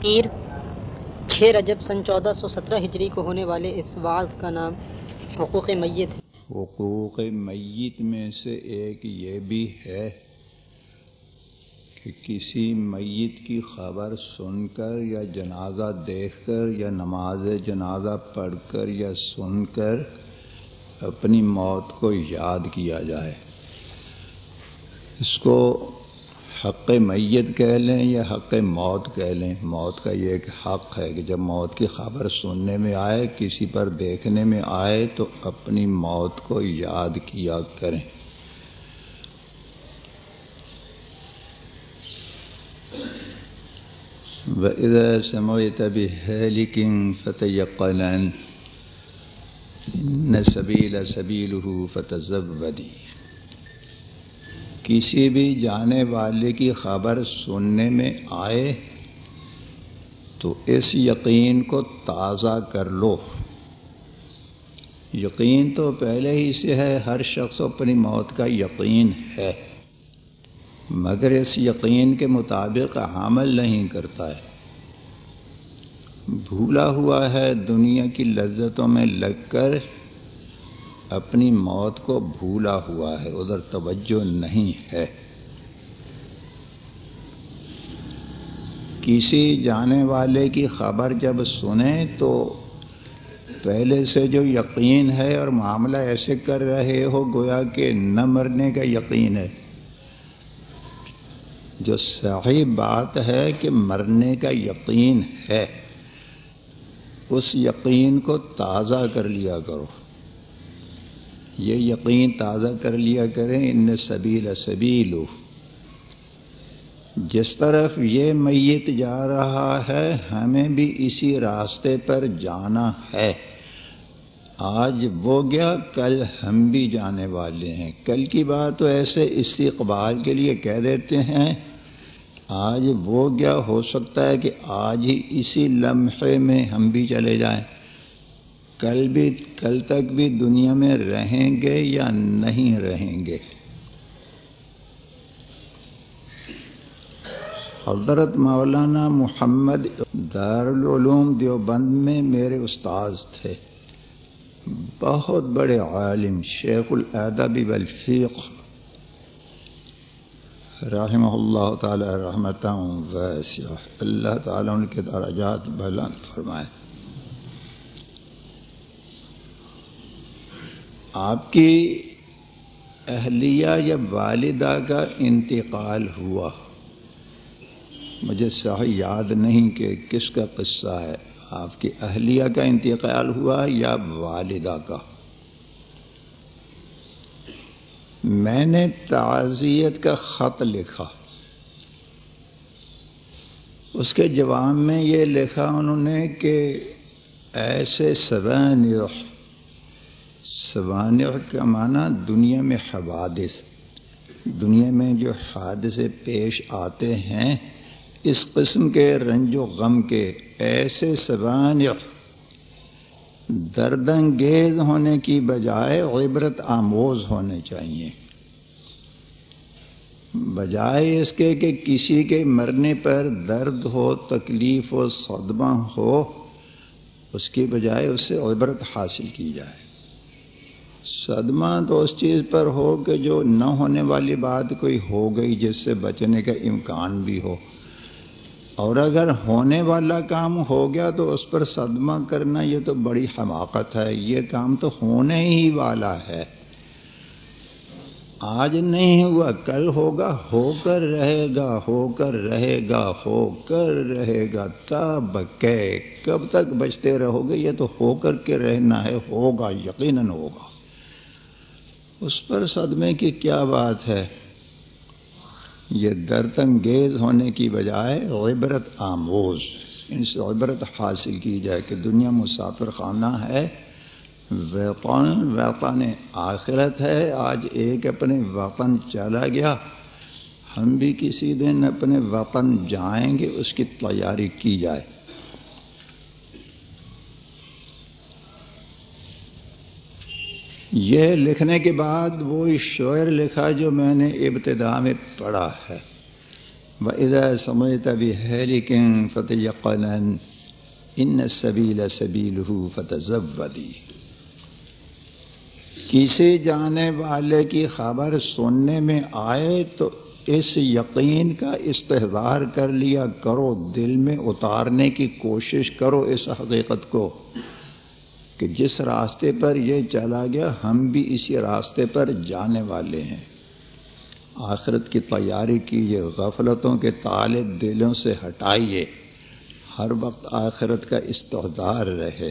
پیر، چھ رجب سن چودہ سو سترہ ہجری کو ہونے والے اس وعد کا نام حقوق میت ہے۔ حقوق میت میں سے ایک یہ بھی ہے کہ کسی میت کی خبر سن کر یا جنازہ دیکھ کر یا نماز جنازہ پڑھ کر یا سن کر اپنی موت کو یاد کیا جائے۔ اس کو حق میت کہہ لیں یا حق موت کہہ لیں؟ موت کا یہ ایک حق ہے کہ جب موت کی خبر سننے میں آئے، کسی پر دیکھنے میں آئے، تو اپنی موت کو یاد کیا کریں۔ وَإِذَا سَمَعْتَ بِهَلِكٍ فَتَيَقَّلَنْ إِنَّ سَبِيلَ سَبِيلُهُ فَتَزَوَّدِي۔ کسی بھی جانے والے کی خبر سننے میں آئے تو اس یقین کو تازہ کر لو۔ یقین تو پہلے ہی سے ہے، ہر شخص اپنی موت کا یقین ہے، مگر اس یقین کے مطابق حامل نہیں کرتا ہے۔ بھولا ہوا ہے دنیا کی لذتوں میں لگ کر اپنی موت کو بھولا ہوا ہے، ادھر توجہ نہیں ہے۔ کسی جانے والے کی خبر جب سنیں تو پہلے سے جو یقین ہے اور معاملہ ایسے کر رہے ہو، گویا کہ نہ مرنے کا یقین ہے۔ جو صحیح بات ہے کہ مرنے کا یقین ہے، اس یقین کو تازہ کر لیا کرو۔ یہ یقین تازہ کر لیا کریں، ان سبیل سبیلو جس طرف یہ میت جا رہا ہے، ہمیں بھی اسی راستے پر جانا ہے۔ آج وہ گیا، کل ہم بھی جانے والے ہیں۔ کل کی بات تو ایسے استقبال کے لیے کہہ دیتے ہیں۔ آج وہ گیا، ہو سکتا ہے کہ آج ہی اسی لمحے میں ہم بھی چلے جائیں۔ کل بھی، کل تک بھی دنیا میں رہیں گے یا نہیں رہیں گے؟ حضرت مولانا محمد دارالعلوم دیوبند میں میرے استاذ تھے، بہت بڑے عالم، شیخ الادب والفیق رحمہ اللہ تعالی رحمتہ ویسیہ اللہ تعالیٰ ان کے درجات بلند فرمائے۔ آپ کی اہلیہ یا والدہ کا انتقال ہوا۔ مجھے صحیح یاد نہیں کہ کس کا قصہ ہے۔ آپ کی اہلیہ کا انتقال ہوا یا والدہ کا؟ میں نے تعزیت کا خط لکھا۔ اس کے جواب میں یہ لکھا انہوں نے کہ ایسے سوانح سوانح کا معنی دنیا میں حوادث۔ دنیا میں جو حادثے پیش آتے ہیں، اس قسم کے رنج و غم کے ایسے سوانح دردنگیز ہونے کی بجائے عبرت آموز ہونے چاہیے۔ بجائے اس کے کہ کسی کے مرنے پر درد ہو، تکلیف ہو، صدمہ ہو، اس کی بجائے اس سے عبرت حاصل کی جائے۔ صدمہ تو اس چیز پر ہو کہ جو نہ ہونے والی بات کوئی ہو گئی جس سے بچنے کا امکان بھی ہو۔ اور اگر ہونے والا کام ہو گیا تو اس پر صدمہ کرنا یہ تو بڑی حماقت ہے۔ یہ کام تو ہونے ہی والا ہے۔ آج نہیں ہوا، کل ہوگا، ہو کر رہے گا، ہو کر رہے گا، ہو کر رہے گا۔ تب کہ کب تک بچتے رہو گے، یہ تو ہو کر کے رہنا ہے، ہوگا، یقیناً ہوگا۔ اس پر صدمے کی کیا بات ہے؟ یہ درد انگیز ہونے کی بجائے عبرت آموز۔ ان سے عبرت حاصل کی جائے کہ دنیا مسافر خانہ ہے وطن وطن آخرت ہے۔ آج ایک اپنے وطن چلا گیا۔ ہم بھی کسی دن اپنے وطن جائیں گے، اس کی تیاری کی جائے۔ یہ لکھنے کے بعد وہ شعر لکھا جو میں نے ابتدا میں پڑھا ہے۔ وإذا سمعت بهالك فتيقنا إن السبيل سبيله فتزودي کسی جانے والے کی خبر سننے میں آئے تو اس یقین کا استحظار کر لیا۔ کرو دل میں اتارنے کی کوشش کرو اس حقیقت کو۔ کہ جس راستے پر یہ چلا گیا، ہم بھی اسی راستے پر جانے والے ہیں۔ آخرت کی تیاری کیجیے غفلتوں کے تالے دلوں سے ہٹائیے۔ ہر وقت آخرت کا استحدار رہے۔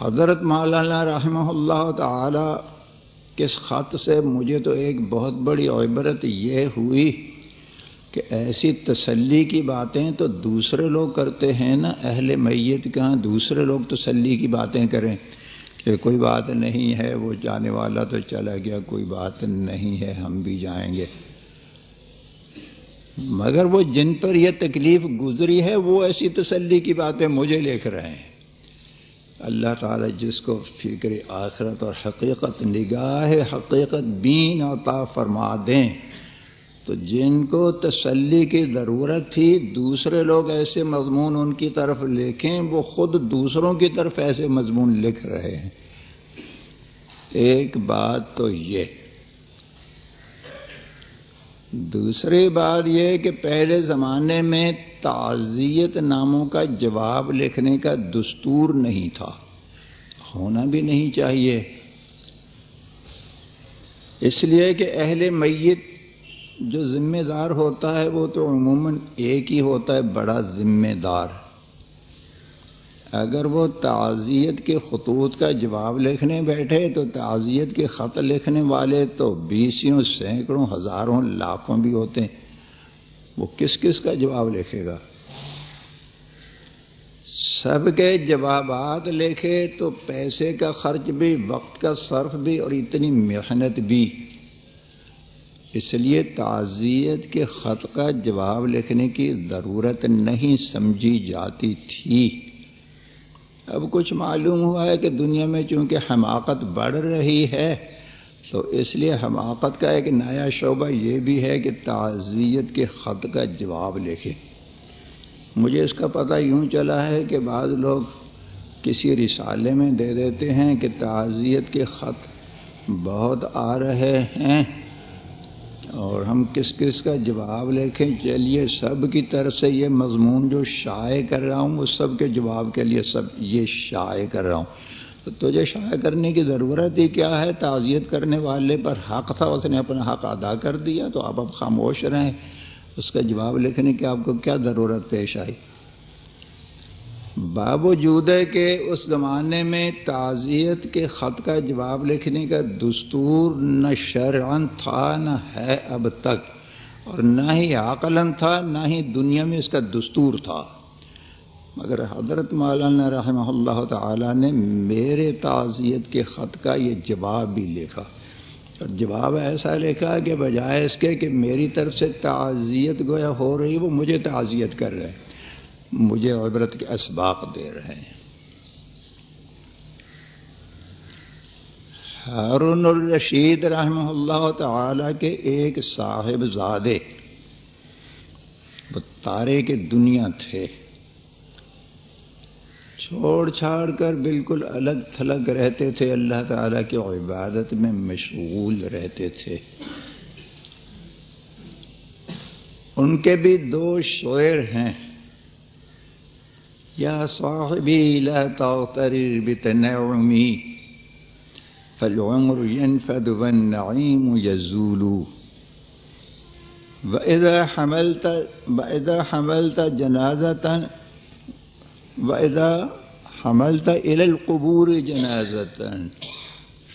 حضرت مولانا رحمہ اللہ تعالی، کس خط سے؟ مجھے تو ایک بہت بڑی عبرت یہ ہوئی کہ ایسی تسلی کی باتیں تو دوسرے لوگ کرتے ہیں نا، اہل میت کہاں دوسرے لوگ تسلی کی باتیں کریں۔ کہ کوئی بات نہیں ہے، وہ جانے والا تو چلا گیا، کوئی بات نہیں ہے، ہم بھی جائیں گے۔ مگر وہ جن پر یہ تکلیف گزری ہے، وہ ایسی تسلی کی باتیں مجھے لکھ رہے ہیں۔ اللہ تعالیٰ جس کو فکر آخرت اور حقیقت نگاہ حقیقت بین عطا فرما دیں۔ تو جن کو تسلی کی ضرورت تھی، دوسرے لوگ ایسے مضمون ان کی طرف لکھیں، وہ خود دوسروں کی طرف ایسے مضمون لکھ رہے ہیں۔ ایک بات تو یہ۔ دوسری بات یہ کہ پہلے زمانے میں تعزیت ناموں کا جواب لکھنے کا دستور نہیں تھا۔ ہونا بھی نہیں چاہیے۔ اس لیے کہ اہل میت جو ذمہ دار ہوتا ہے وہ تو عموماً ایک ہی ہوتا ہے، بڑا ذمہ دار۔ اگر وہ تعزیت کے خطوط کا جواب لکھنے بیٹھے، تو تعزیت کے خط لکھنے والے تو بیسیوں سینکڑوں، ہزاروں، لاکھوں بھی ہوتے ہیں۔ وہ کس کس کا جواب لکھے گا؟ سب کے جوابات لکھے تو پیسے کا خرچ بھی، وقت کا صرف بھی اور اتنی محنت بھی۔ اس لیے تعزیت کے خط کا جواب لکھنے کی ضرورت نہیں سمجھی جاتی تھی۔ اب کچھ معلوم ہوا ہے کہ دنیا میں چونکہ حماقت بڑھ رہی ہے، تو اس لیے حماقت کا ایک نیا شعبہ یہ بھی ہے کہ تعزیت کے خط کا جواب لکھے مجھے اس کا پتہ یوں چلا ہے کہ بعض لوگ کسی رسالے میں دے دیتے ہیں کہ تعزیت کے خط بہت آ رہے ہیں۔ اور ہم کس کس کا جواب لکھیں؟ چلیے، سب کی طرف سے یہ مضمون جو شائع کر رہا ہوں، وہ سب کے جواب کے لیے سب یہ شائع کر رہا ہوں۔ تو تجھے شائع کرنے کی ضرورت ہی کیا ہے؟ تعزیت کرنے والے پر حق تھا، اس نے اپنا حق ادا کر دیا، تو آپ اب خاموش رہیں۔ اس کا جواب لکھنے کی آپ کو کیا ضرورت پیش آئی؟ باوجود ہے کہ اس زمانے میں تعزیت کے خط کا جواب لکھنے کا دستور نہ شرعن تھا، نہ ہے اب تک، اور نہ ہی عقلاً تھا، نہ ہی دنیا میں اس کا دستور تھا۔ مگر حضرت مولانا رحمہ اللہ تعالیٰ نے میرے تعزیت کے خط کا یہ جواب بھی لکھا۔ اور جواب ایسا لکھا کہ بجائے اس کے کہ میری طرف سے تعزیت گویا ہو رہی، وہ مجھے تعزیت کر رہے۔ ہیں مجھے عبرت کے اسباق دے رہے ہیں۔ ہارون الرشید رحمہ اللہ تعالی کے ایک صاحب زادے، وہ تارے کے دنیا تھے۔ چھوڑ چھاڑ کر بالکل الگ تھلگ رہتے تھے۔ اللہ تعالیٰ کی عبادت میں مشغول رہتے تھے۔ ان کے بھی دو شعر ہیں۔ يا صاحبي لا تغترر بتنعمي فالعمر ينفد والنعيم يزول. وإذا حملت وإذا حملت جنازة وإذا حملت إلى القبور جنازة،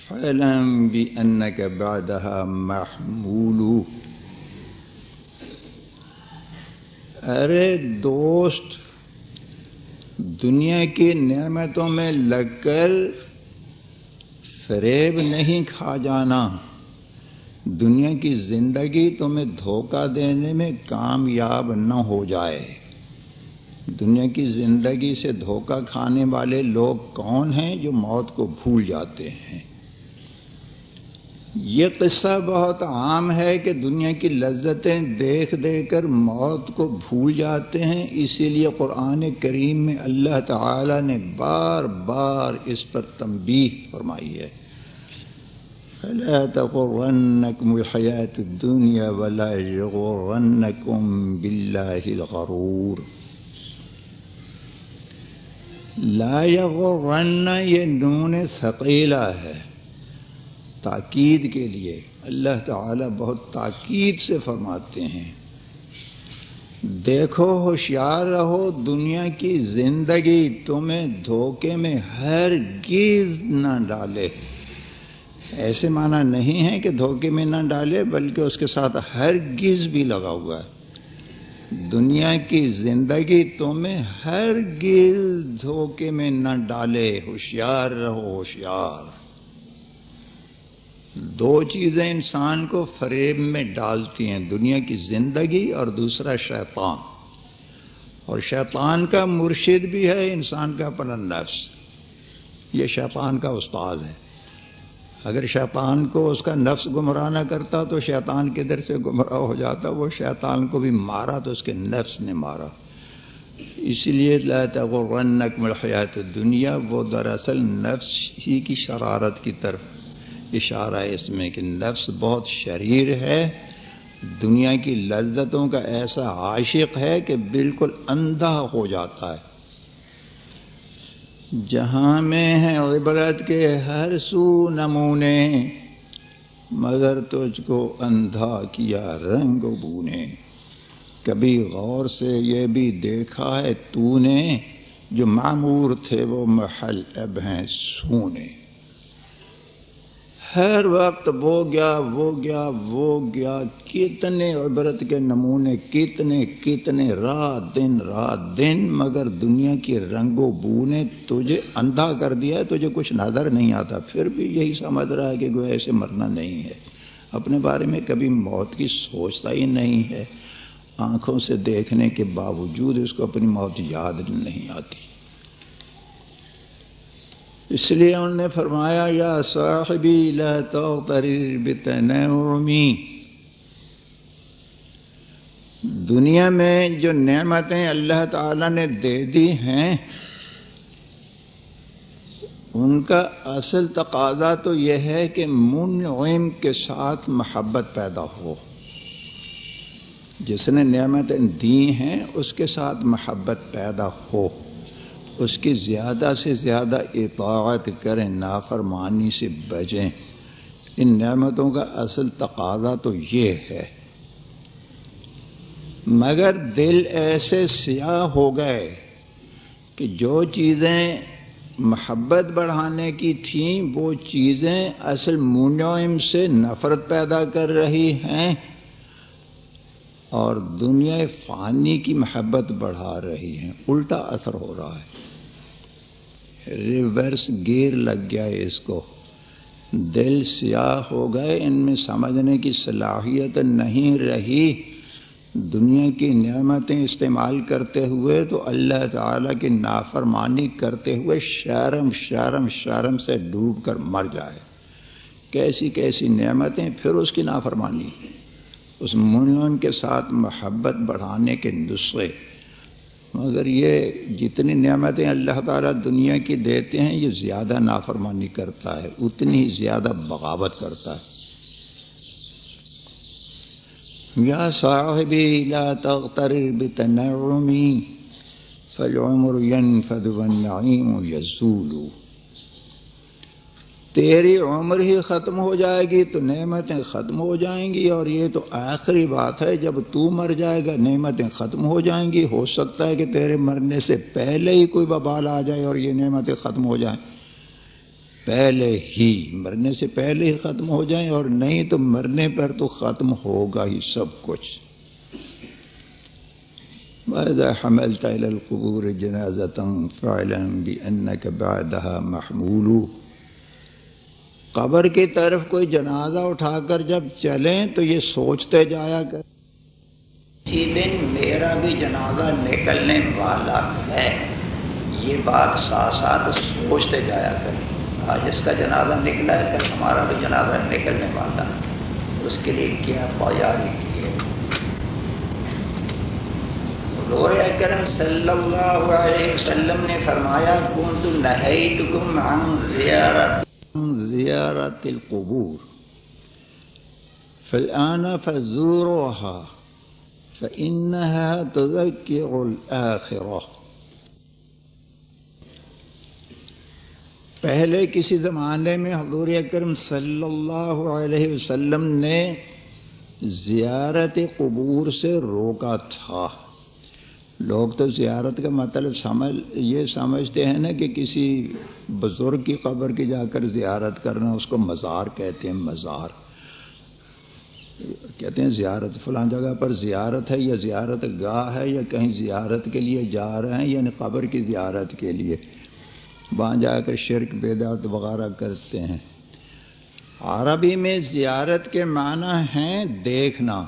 فاعلم بأنك بعدها محمول. ارے دوست دنیا کی نعمتوں میں لگ کر فریب نہیں کھا جانا۔ دنیا کی زندگی تمہیں دھوکہ دینے میں کامیاب نہ ہو جائے۔ دنیا کی زندگی سے دھوکہ کھانے والے لوگ کون ہیں جو موت کو بھول جاتے ہیں؟ یہ قصہ بہت عام ہے کہ دنیا کی لذتیں دیکھ دے کر موت کو بھول جاتے ہیں، اسی لیے قرآن کریم میں اللہ تعالی نے بار بار اس پر تنبیہ فرمائی ہے۔ فلا تغرنكم الحياة الدنيا ولا يغرنكم بالله الغرور۔ لا يغرن، یہ نون ثقیلہ ہے۔ تاکید کے لیے اللہ تعالی بہت تاکید سے فرماتے ہیں۔ دیکھو، ہوشیار رہو، دنیا کی زندگی تمہیں دھوکے میں ہر گیز نہ ڈالے۔ ایسے معنی نہیں ہے کہ دھوکے میں نہ ڈالے، بلکہ اس کے ساتھ ہر گز بھی لگا ہوا ہے۔ دنیا کی زندگی تمہیں ہر گز دھوکے میں نہ ڈالے۔ ہوشیار رہو، ہوشیار۔ دو چیزیں انسان کو فریب میں ڈالتی ہیں، دنیا کی زندگی اور دوسرا شیطان۔ اور شیطان کا مرشد بھی ہے، انسان کا اپنا نفس۔ یہ شیطان کا استاد ہے۔ اگر شیطان کو اس کا نفس گمراہ نہ کرتا تو شیطان کدھر سے گمراہ ہو جاتا؟ وہ شیطان کو بھی مارا تو اس کے نفس نے مارا۔ اسی لیے تغرنک ملحیات دنیا وہ دراصل نفس ہی کی شرارت کی طرف اشارہ ہے اس میں کہ نفس بہت شریر ہے، دنیا کی لذتوں کا ایسا عاشق ہے کہ بالکل اندھا ہو جاتا ہے۔ جہاں میں ہے عبرت کے ہر سو نمونے، مگر تجھ کو اندھا کیا رنگ بونے۔ کبھی غور سے یہ بھی دیکھا ہے تو نے، جو معمور تھے وہ محل اب ہیں سونے۔ ہر وقت وہ گیا وہ گیا وہ گیا۔ کتنے عبرت کے نمونے، کتنے کتنے رات دن رات دن، مگر دنیا کی رنگ و بو نے تجھے اندھا کر دیا ہے، تجھے کچھ نظر نہیں آتا۔ پھر بھی یہی سمجھ رہا ہے کہ کوئی ایسے مرنا نہیں ہے۔ اپنے بارے میں کبھی موت کی سوچتا ہی نہیں ہے۔ آنکھوں سے دیکھنے کے باوجود اس کو اپنی موت یاد نہیں آتی۔ اس لیے انہوں نے فرمایا، یا صاحبی لا تغترر بتنعمی دنیا میں جو نعمتیں اللہ تعالی نے دے دی ہیں، ان کا اصل تقاضا تو یہ ہے کہ منعم کے ساتھ محبت پیدا ہو۔ جس نے نعمتیں دی ہیں، اس کے ساتھ محبت پیدا ہو۔ اس کی زیادہ سے زیادہ اطاعت کریں، نافرمانی سے بچیں۔ ان نعمتوں کا اصل تقاضا تو یہ ہے۔ مگر دل ایسے سیاہ ہو گئے کہ جو چیزیں محبت بڑھانے کی تھیں، وہ چیزیں اصل منعم سے نفرت پیدا کر رہی ہیں اور دنیا فانی کی محبت بڑھا رہی ہیں الٹا اثر ہو رہا ہے۔ ریورس گیر لگ گیا اس کو۔ دل سیاہ ہو گئے، ان میں سمجھنے کی صلاحیت نہیں رہی۔ دنیا کی نعمتیں استعمال کرتے ہوئے تو اللہ تعالیٰ کی نافرمانی کرتے ہوئے شرم شرم شرم سے ڈوب کر مر جائے۔ کیسی کیسی نعمتیں، پھر اس کی نافرمانی۔ اس منون کے ساتھ محبت بڑھانے کے نسخے۔ مگر یہ جتنی نعمتیں اللہ تعالیٰ دنیا کی دیتے ہیں، یہ زیادہ نافرمانی کرتا ہے، اتنی ہی زیادہ بغاوت کرتا ہے۔ یا صاحبی، لا تغترر بتنعمی، فالعمر ينفذ والنعیم یزولو۔ تیری عمر ہی ختم ہو جائے گی، تو نعمتیں ختم ہو جائیں گی، اور یہ تو آخری بات ہے، جب تو مر جائے گا، نعمتیں ختم ہو جائیں گی۔ ہو سکتا ہے کہ تیرے مرنے سے پہلے ہی کوئی ببال آ جائے اور یہ نعمتیں ختم ہو جائیں۔ پہلے ہی، مرنے سے پہلے ہی ختم ہو جائیں، اور نہیں تو مرنے پر تو ختم ہوگا ہی سب کچھ۔ وإذا حملت إلى القبور جنازة فاعلم بأنك بعدها محمول قبر کی طرف کوئی جنازہ اٹھا کر جب چلیں تو یہ سوچتے جایا کر۔ اسی دن میرا بھی جنازہ نکلنے والا ہے۔ یہ بات ساتھ ساتھ سوچتے جایا کر۔ آج اس کا جنازہ نکلا ہے کل ہمارا بھی جنازہ نکلنے والا اس کے لیے کیا تیاری کی ہے حضور اکرم صلی اللہ علیہ وسلم نے فرمایا کنت نہیتکم عن زیارت زیارت القبور. فالآن فزوروها، فإنها تذكر الآخرة. پہلے کسی زمانے میں حضور اکرم صلی اللہ علیہ وسلم نے زیارت قبور سے روکا تھا۔ لوگ تو زیارت کا مطلب سمجھ، یہ سمجھتے ہیں نا کہ کسی بزرگ کی قبر کی جا کر زیارت کرنا، اس کو مزار کہتے ہیں، مزار۔ کہتے ہیں زیارت فلاں جگہ پر زیارت ہے، یا زیارت گاہ ہے، یا کہیں زیارت کے لیے جا رہے ہیں یعنی قبر کی زیارت کے لیے۔ وہاں جا کر شرک بیدات وغیرہ کرتے ہیں۔ عربی میں زیارت کے معنی ہیں دیکھنا۔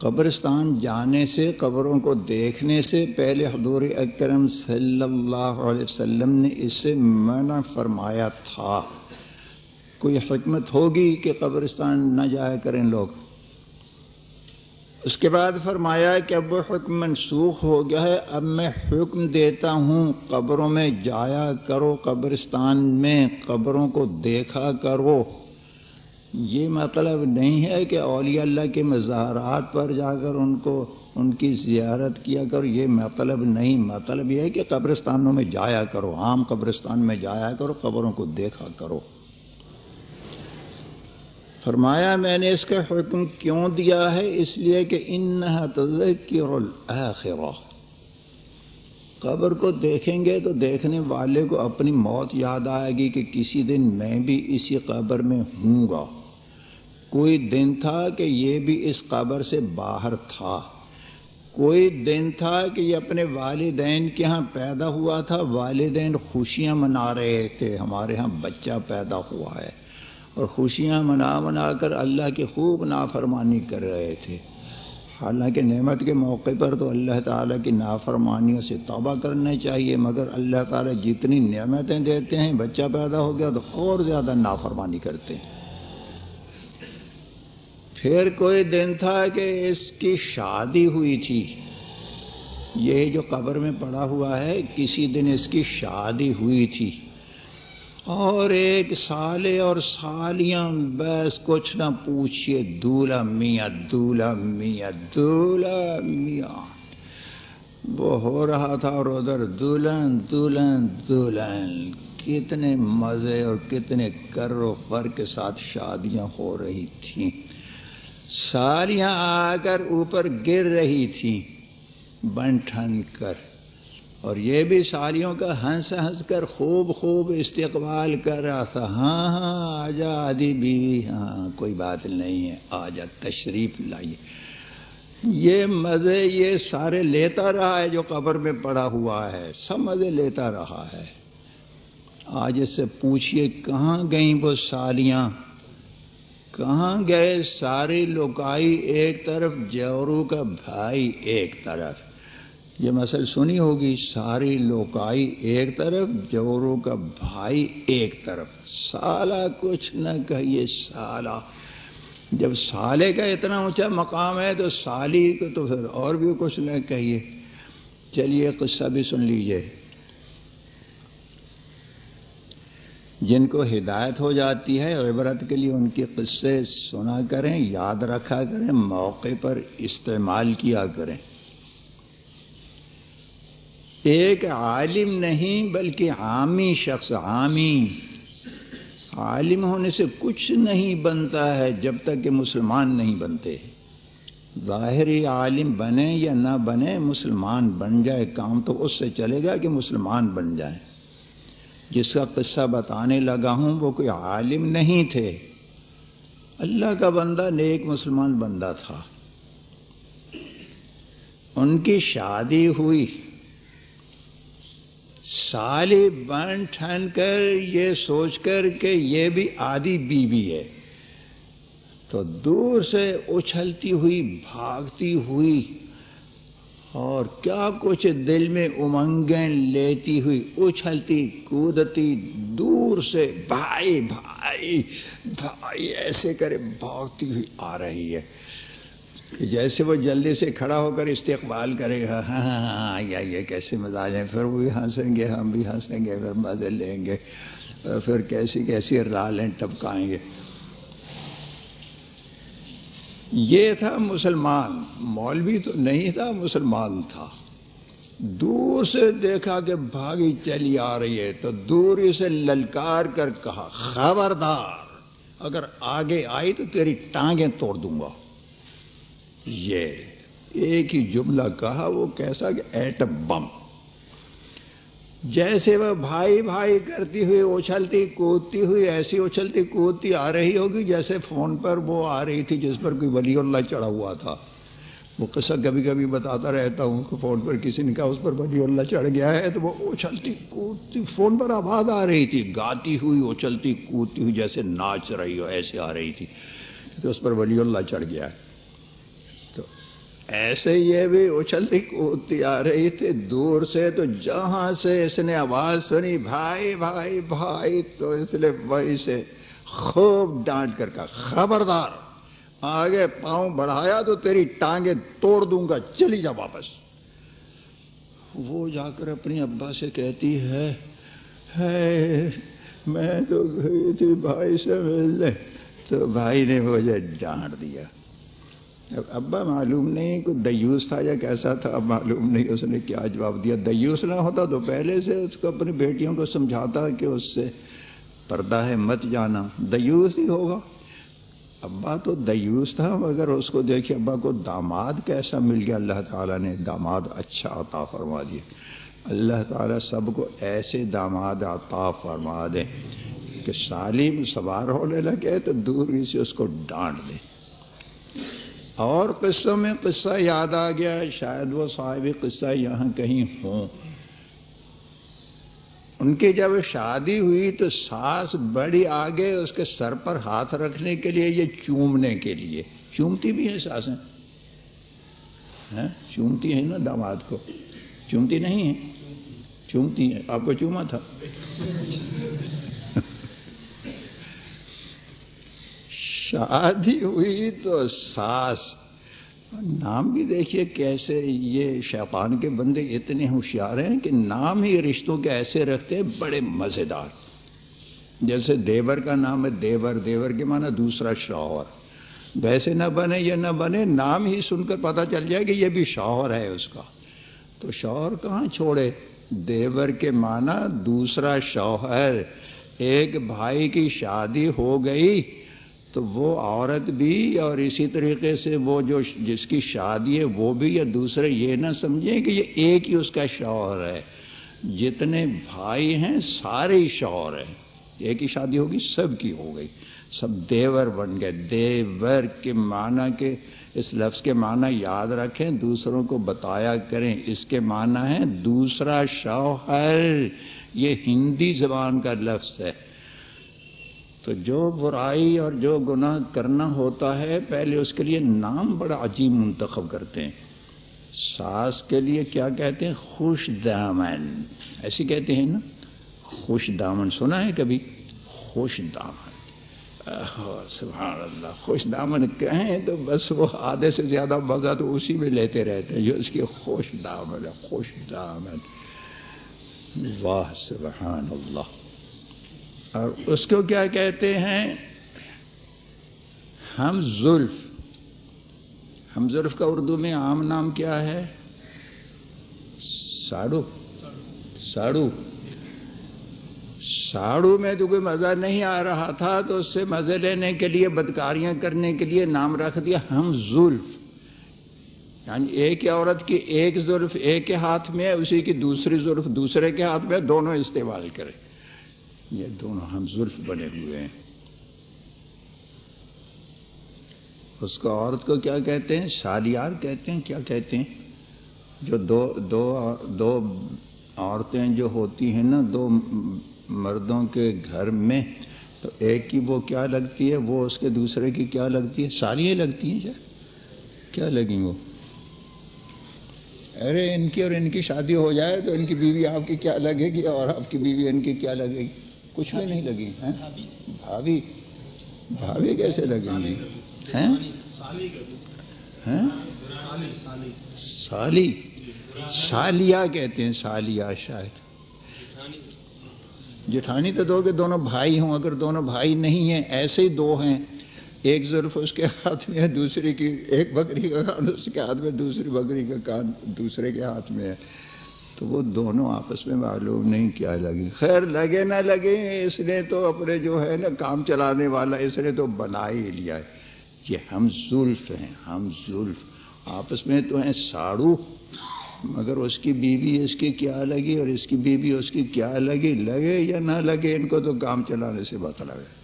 قبرستان جانے سے، قبروں کو دیکھنے سے پہلے حضور اکرم صلی اللہ علیہ وسلم نے اس سے منع فرمایا تھا۔ کوئی حکمت ہوگی کہ قبرستان نہ جایا کریں لوگ؟ اس کے بعد فرمایا کہ اب وہ حکم منسوخ ہو گیا ہے، اب میں حکم دیتا ہوں، قبروں میں جایا کرو، قبرستان میں قبروں کو دیکھا کرو۔ یہ مطلب نہیں ہے کہ اولیاء اللہ کے مزارات پر جا کر ان کو ان کی زیارت کیا کرو، یہ مطلب نہیں۔ مطلب یہ ہے کہ قبرستانوں میں جایا کرو، عام قبرستان میں جایا کرو، قبروں کو دیکھا کرو۔ فرمایا، میں نے اس کا حکم کیوں دیا ہے؟ اس لیے کہ ان تذکر الاخرہ۔ قبر کو دیکھیں گے تو دیکھنے والے کو اپنی موت یاد آئے گی کہ کسی دن میں بھی اسی قبر میں ہوں گا۔ کوئی دن تھا کہ یہ بھی اس قبر سے باہر تھا۔ کوئی دن تھا کہ یہ اپنے والدین کے ہاں پیدا ہوا تھا۔ والدین خوشیاں منا رہے تھے۔ ہمارے ہاں بچہ پیدا ہوا ہے۔ اور خوشیاں منا منا کر اللہ کی خوب نافرمانی کر رہے تھے۔ حالانکہ نعمت کے موقع پر تو اللہ تعالیٰ کی نافرمانیوں سے توبہ کرنا چاہیے، مگر اللہ تعالیٰ جتنی نعمتیں دیتے ہیں، بچہ پیدا ہو گیا تو اور زیادہ نافرمانی کرتے ہیں۔ پھر کوئی دن تھا کہ اس کی شادی ہوئی تھی۔ یہ جو قبر میں پڑا ہوا ہے، کسی دن اس کی شادی ہوئی تھی۔ اور ایک سالے اور سالیاں، بس کچھ نہ پوچھئے، دولہ میاں دولہ میاں دولہ میاں۔ وہ ہو رہا تھا اور ادھر دلہن دلہن دلہن۔ کتنے مزے اور کتنے کر و فر کے ساتھ شادیاں ہو رہی تھیں۔ سالیاں آ کر اوپر گر رہی تھیں، بن ٹھن کر۔ اور یہ بھی سالیوں کا ہنس ہنس کر خوب خوب استقبال کر رہا تھا۔ ہاں ہاں آجا آدھی بیوی ہاں کوئی بات نہیں ہے۔ آجا تشریف لائیے۔ یہ مزے یہ سارے لیتا رہا ہے جو قبر میں پڑا ہوا ہے۔ سب مزے لیتا رہا ہے۔ آج اس سے پوچھئے کہاں گئیں وہ سالیاں کہاں گئے ساری لوکائی ایک طرف جورو کا بھائی ایک طرف۔ یہ مسئلہ سنی ہوگی ساری لوکائی ایک طرف جوروں کا بھائی ایک طرف۔ سالہ کچھ نہ کہیے، سالہ۔ جب سالے کا اتنا اونچا مقام ہے تو سالی کو تو پھر اور بھی کچھ نہ کہیے۔ چلیے، قصہ بھی سن لیجیے۔ جن کو ہدایت ہو جاتی ہے، عبرت کے لیے ان کے قصے سنا کریں، یاد رکھا کریں، موقع پر استعمال کیا کریں۔ ایک عالم نہیں، بلکہ عامی شخص، عامی۔ عالم ہونے سے کچھ نہیں بنتا ہے جب تک کہ مسلمان نہیں بنتے۔ ظاہری عالم بنے یا نہ بنے، مسلمان بن جائے، کام تو اس سے چلے گا کہ مسلمان بن جائے جس کا قصہ بتانے لگا ہوں، وہ کوئی عالم نہیں تھے۔ اللہ کا بندہ نیک مسلمان بندہ تھا۔ ان کی شادی ہوئی۔ سالی بن ٹھن کر یہ سوچ کر کہ یہ بھی آدھی بیوی ہے۔ تو دور سے اچھلتی ہوئی، بھاگتی ہوئی اور کیا کچھ دل میں امنگیں لیتی ہوئی، اچھلتی، کودتی، دور سے بھائی بھائی بھائی، ایسے کرے بھاگتی ہوئی آ رہی ہے کہ جیسے وہ جلدی سے کھڑا ہو کر استقبال کرے گا ہاں ہاں ہاں, ہاں، آئیے آئیے کیسے مزاج ہیں؟ پھر وہ بھی ہنسیں گے، ہم بھی ہنسیں گے، پھر مزے لیں گے، پھر کیسی کیسی رالیں ٹپکائیں گے۔ یہ تھا مسلمان، مولوی تو نہیں تھا، مسلمان تھا۔ دور سے دیکھا کہ بھاگی چلی آ رہی ہے، تو دوری سے للکار کر کہا، خبردار، اگر آگے آئی تو تیری ٹانگیں توڑ دوں گا۔ یہ ایک ہی جملہ کہا، وہ کیسا کہ ایٹم بم۔ جیسے وہ بھائی بھائی کرتی ہوئی اچھلتی کودتی ہوئی ایسی اچھلتی کودتی آ رہی ہوگی جیسے فون پر وہ آ رہی تھی جس پر کوئی ولی اللہ چڑھا ہوا تھا۔ وہ قصہ کبھی کبھی بتاتا رہتا ہوں کہ فون پر کسی نے کہا اس پر ولی اللہ چڑھ گیا ہے تو وہ اچھلتی کودتی، فون پر آواز آ رہی تھی، گاتی ہوئی اچھلتی کودتی ہوئی جیسے ناچ رہی ہو، ایسے آ رہی تھی۔ تو اس پر ولی اللہ چڑھ گیا ہے۔ ایسے یہ بھی اچھلتی کودتی آ رہی تھی دور سے تو جہاں سے اس نے آواز سنی، بھائی بھائی بھائی، تو اس نے وہی سے خوب ڈانٹ کر کہا، خبردار، آگے پاؤں بڑھایا تو تیری ٹانگیں توڑ دوں گا، چلی جا واپس. وہ جا کر اپنی ابا سے کہتی ہے، میں تو گئی تھی بھائی سے ملنے، تو بھائی نے مجھے ڈانٹ دیا۔ اب ابا معلوم نہیں کوئی دیوس تھا یا کیسا تھا، اب معلوم نہیں اس نے کیا جواب دیا۔ دیوس نہ ہوتا تو پہلے سے اس کو اپنی بیٹیوں کو سمجھاتا کہ اس سے پردہ ہے، مت جانا۔ دیوس ہی ہوگا۔ ابا تو دیوس تھا، مگر اس کو دیکھے ابا کو داماد کیسا مل گیا۔ اللہ تعالیٰ نے داماد اچھا عطا فرما دیا۔ اللہ تعالیٰ سب کو ایسے داماد عطا فرما دے کہ سالم سوار ہونے لگے تو دور ہی سے اس کو ڈانٹ دے۔ اور قصوں میں قصہ یاد آ گیا شاید وہ صاحب قصہ یہاں کہیں ہوں۔ ان کی جب شادی ہوئی تو ساس بڑی آگے اس کے سر پر ہاتھ رکھنے کے لیے، یہ چومنے کے لیے۔ چومتی بھی ہیں ساسیں؟ ہاں؟ چومتی ہیں نا داماد کو؟ چومتی نہیں ہیں؟ چومتی ہیں۔ آپ کو چوما تھا؟ شادی ہوئی تو ساس نام بھی دیکھیے کیسے یہ شیطان کے بندے اتنے ہوشیار ہیں کہ نام ہی رشتوں کے ایسے رکھتے ہیں بڑے مزیدار۔ جیسے دیور کا نام ہے، دیور دیور کے معنی دوسرا شوہر۔ ویسے نہ بنے یا نہ بنے، نام ہی سن کر پتہ چل جائے کہ یہ بھی شوہر ہے اس کا۔ تو شوہر کہاں چھوڑے؟ دیور کے معنی دوسرا شوہر۔ ایک بھائی کی شادی ہو گئی تو وہ عورت بھی اور اسی طریقے سے وہ جو جس کی شادی ہے وہ بھی یا دوسرے یہ نہ سمجھیں کہ یہ ایک ہی اس کا شوہر ہے۔ جتنے بھائی ہیں سارے ہی شوہر ہیں۔ ایک ہی شادی ہوگی، سب کی ہو گئی۔ سب دیور بن گئے۔ دیور کے معنی کے، اس لفظ کے معنی یاد رکھیں۔ دوسروں کو بتایا کریں، اس کے معنی ہے دوسرا شوہر۔ یہ ہندی زبان کا لفظ ہے۔ تو جو برائی اور جو گناہ کرنا ہوتا ہے، پہلے اس کے لیے نام بڑا عجیب منتخب کرتے ہیں۔ ساس کے لیے کیا کہتے ہیں؟ خوش دامن۔ ایسی کہتے ہیں نا؟ خوش دامن، سنا ہے کبھی؟ خوش دامن۔ سبحان اللہ، خوش دامن کہیں تو بس وہ آدھے سے زیادہ مزہ تو اسی میں لیتے رہتے ہیں جو اس کی خوش دامن ہے، خوش دامن۔ واہ، سبحان اللہ۔ اور اس کو کیا کہتے ہیں؟ ہم زلف. ہم زلف کا اردو میں عام نام کیا ہے؟ ساڑو. ساڑو. ساڑو میں تو کوئی مزہ نہیں آ رہا تھا، تو اس سے مزے لینے کے لیے، بدکاریاں کرنے کے لیے نام رکھ دیا ہم زلف. یعنی ایک عورت کی ایک زلف ایک کے ہاتھ میں ہے اسی کی دوسری زلف دوسرے کے ہاتھ میں، دونوں استعمال کرے. یہ دونوں ہم زلف بنے ہوئے ہیں۔ اس کو عورت کو کیا کہتے ہیں؟ شالیار کہتے ہیں؟ کیا کہتے ہیں؟ جو دو دو دو عورتیں جو ہوتی ہیں نا، دو مردوں کے گھر میں، تو ایک کی وہ کیا لگتی ہے؟ وہ اس کے دوسرے کی کیا لگتی ہے؟ سالیاں لگتی ہیں کیا کیا لگیں وہ؟ ارے، ان کی اور ان کی شادی ہو جائے تو ان کی بیوی آپ کی کیا لگے گی اور آپ کی بیوی ان کی کیا لگے گی؟ کچھ بھی نہیں لگی ہیں؟ بھابھی۔ بھابھی کیسے لگیں گی ہیں؟ ہیں۔ سالی سالیہ کہتے ہیں سالیہ شاید۔ جٹھانی۔ تو دو کہ دونوں بھائی ہوں اگر دونوں بھائی نہیں ہیں ایسے ہی دو ہیں۔ ایک ظرف اس کے ہاتھ میں ہے دوسری کی ایک بکری کا کان اس کے ہاتھ میں دوسری بکری کا کان دوسرے کے ہاتھ میں ہے۔ تو وہ دونوں آپس میں معلوم نہیں کیا لگی خیر لگے نہ لگے، اس نے تو اپنے جو ہے نا کام چلانے والا، اس نے تو بنا ہی لیا ہے۔ یہ ہم زلف ہیں، ہم زلف۔ آپس میں تو ہیں ساڑو۔ مگر اس کی بیوی اس کی کیا لگی اور اس کی بیوی اس کی کیا لگی؟ لگے یا نہ لگے، ان کو تو کام چلانے سے مطلب ہے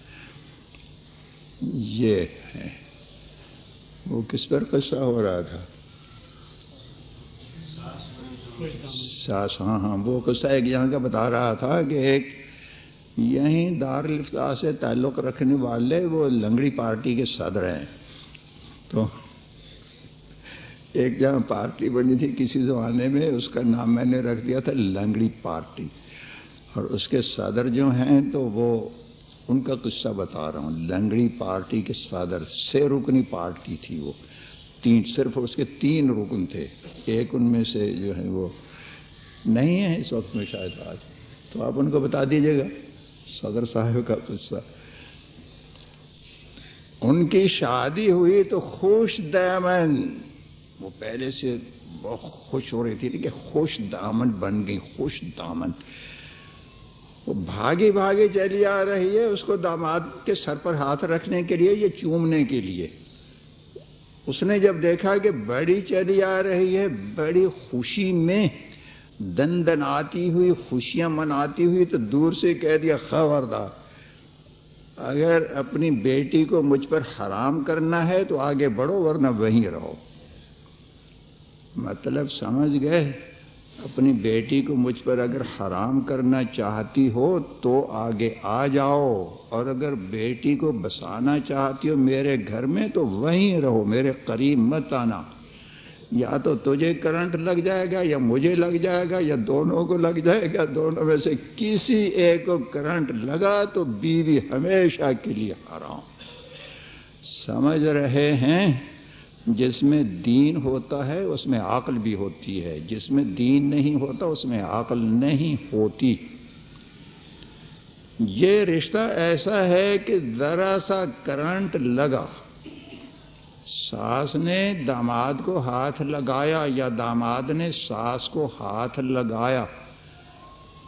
یہ ہے۔ وہ کس پر قصہ ہو رہا تھا؟ ساس ہاں ہاں وہ قصہ ایک یہاں کا بتا رہا تھا کہ ایک یہیں دار الفتا سے تعلق رکھنے والے وہ لنگڑی پارٹی کے صدر ہیں۔ تو ایک جہاں پارٹی بنی تھی کسی زمانے میں، اس کا نام میں نے رکھ دیا تھا لنگڑی پارٹی۔ اور اس کے صدر جو ہیں تو وہ ان کا قصہ بتا رہا ہوں۔ لنگڑی پارٹی کے صدر سے رکنی پارٹی تھی وہ۔ تین، صرف اس کے تین رکن تھے۔ ایک ان میں سے جو ہے وہ نہیں ہے اس وقت میں شاید آج۔ تو آپ ان کو بتا دیجیے گا۔ صدر صاحب کا قصہ۔ ان کی شادی ہوئی تو خوش دامن۔ وہ پہلے سے بہت خوش ہو رہی تھی کہ خوش دامن بن گئی خوش دامن۔ وہ بھاگی بھاگی چلی آ رہی ہے اس کو داماد کے سر پر ہاتھ رکھنے کے لیے یہ چومنے کے لیے۔ اس نے جب دیکھا کہ بڑی چلی آ رہی ہے، بڑی خوشی میں دن دن آتی ہوئی، خوشیاں مناتی ہوئی تو دور سے کہہ دیا، خبردار، اگر اپنی بیٹی کو مجھ پر حرام کرنا ہے تو آگے بڑھو ورنہ وہیں رہو۔ مطلب سمجھ گئے؟ اپنی بیٹی کو مجھ پر اگر حرام کرنا چاہتی ہو تو آگے آ جاؤ، اور اگر بیٹی کو بسانا چاہتی ہو میرے گھر میں تو وہیں رہو، میرے قریب مت آنا۔ یا تو تجھے کرنٹ لگ جائے گا یا مجھے لگ جائے گا یا دونوں کو لگ جائے گا، دونوں میں سے کسی ایک کو کرنٹ لگا تو بیوی ہمیشہ کے لیے حرام۔ سمجھ رہے ہیں؟ جس میں دین ہوتا ہے اس میں عقل بھی ہوتی ہے، جس میں دین نہیں ہوتا اس میں عقل نہیں ہوتی۔ یہ رشتہ ایسا ہے کہ ذرا سا کرنٹ لگا۔ ساس نے داماد کو ہاتھ لگایا یا داماد نے ساس کو ہاتھ لگایا؟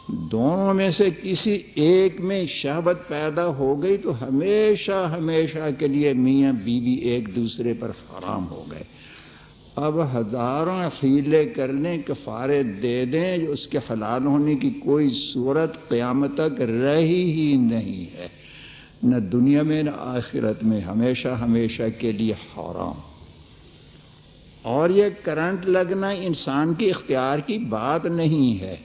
دونوں میں سے کسی ایک میں شہبت پیدا ہو گئی تو ہمیشہ ہمیشہ کے لیے میاں بیوی ایک دوسرے پر حرام ہو گئے۔ اب ہزاروں حیلے کرنے، کفارے دے دیں، اس کے حلال ہونے کی کوئی صورت قیامت تک رہی ہی نہیں ہے۔ نہ دنیا میں نہ آخرت میں، ہمیشہ ہمیشہ کے لیے حرام۔ اور یہ کرنٹ لگنا انسان کے اختیار کی بات نہیں ہے۔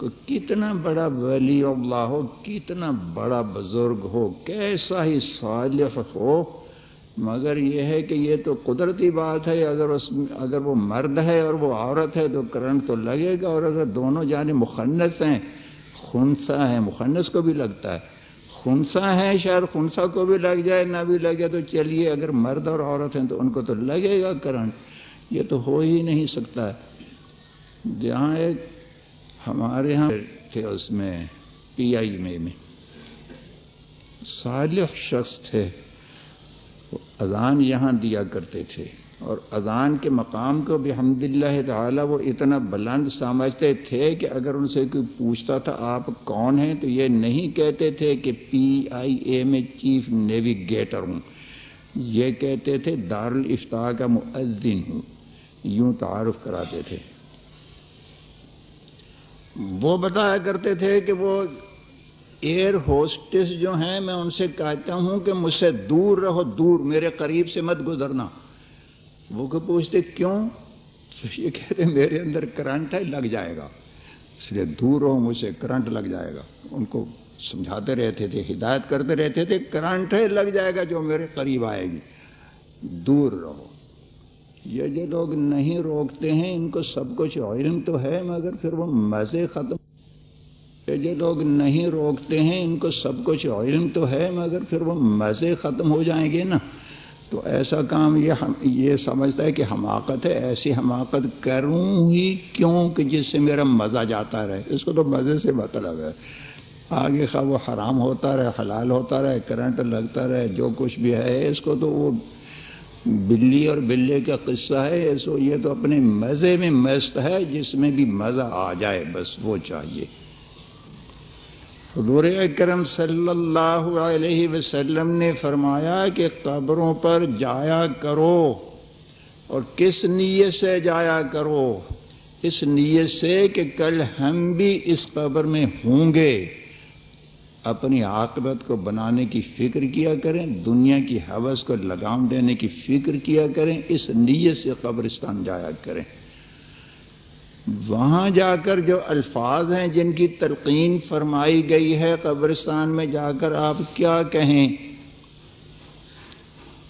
کہ کتنا بڑا ولی اللہ ہو، کتنا بڑا بزرگ ہو، کیسا ہی صالح ہو۔ مگر یہ ہے کہ یہ تو قدرتی بات ہے، اگر اس اگر وہ مرد ہے اور وہ عورت ہے تو کرنٹ تو لگے گا۔ اور اگر دونوں جانے مخنص ہیں خنسا ہیں مخنص کو بھی لگتا ہے۔ خنسا ہے، شاید خنسا کو بھی لگ جائے، نہ بھی لگے تو چلیے، اگر مرد اور عورت ہیں تو ان کو تو لگے گا کرنٹ یہ تو ہو ہی نہیں سکتا۔ ہے جہاں ایک ہمارے ہاں تھے اس میں، پی آئی میں میں۔ صالح شخص تھے۔ اذان یہاں دیا کرتے تھے۔ اور اذان کے مقام کو بھی حمد اللہ تعالیٰ وہ اتنا بلند سمجھتے تھے کہ اگر ان سے کوئی پوچھتا تھا آپ کون ہیں تو یہ نہیں کہتے تھے کہ پی آئی اے میں چیف نیویگیٹر ہوں۔ یہ کہتے تھے دارالفتاح کا مؤذن ہوں۔ یوں تعارف کراتے تھے۔ وہ بتایا کرتے تھے کہ وہ ایئر ہوسٹس جو ہیں میں ان سے کہتا ہوں کہ مجھ سے دور رہو، دور، میرے قریب سے مت گزرنا۔ وہ کہ پوچھتے، کیوں؟ تو یہ کہتے میرے اندر کرنٹ ہے، لگ جائے گا. اس لیے دور رہو مجھ سے کرنٹ لگ جائے گا۔ ان کو سمجھاتے رہتے تھے، ہدایت کرتے رہتے تھے کرنٹ ہے، لگ جائے گا جو میرے قریب آئے گی۔ دور رہو۔ یہ جو لوگ نہیں روکتے ہیں، ان کو سب کچھ علم تو ہے، مگر پھر وہ مزے ختم۔ یہ جو لوگ نہیں روکتے ہیں، ان کو سب کچھ علم تو ہے، مگر پھر وہ مزے ختم ہو جائیں گے نا۔ تو ایسا کام یہ ہم یہ سمجھتا ہے کہ حماقت ہے، ایسی حماقت کروں ہی کیوں کہ جس سے میرا مزہ جاتا رہے؟ اس کو تو مزے سے مطلب ہے۔ آگے خواہ وہ حرام ہوتا رہے، حلال ہوتا رہے، کرنٹ لگتا رہے، جو کچھ بھی ہے، اس کو تو وہ بلی اور بلے کا قصہ ہے۔ سو یہ تو اپنے مزے میں مست ہے، جس میں بھی مزہ آ جائے، بس وہ چاہیے۔ حضور اکرم صلی اللہ علیہ وسلم نے فرمایا کہ قبروں پر جایا کرو اور کس نیت سے جایا کرو؟ اس نیت سے کہ کل ہم بھی اس قبر میں ہوں گے۔ اپنی عاقبت کو بنانے کی فکر کیا کریں، دنیا کی حوث کو لگام دینے کی فکر کیا کریں، اس نیت سے قبرستان جایا کریں۔ وہاں جا کر جو الفاظ ہیں جن کی تلقین فرمائی گئی ہے قبرستان میں جا کر آپ کیا کہیں؟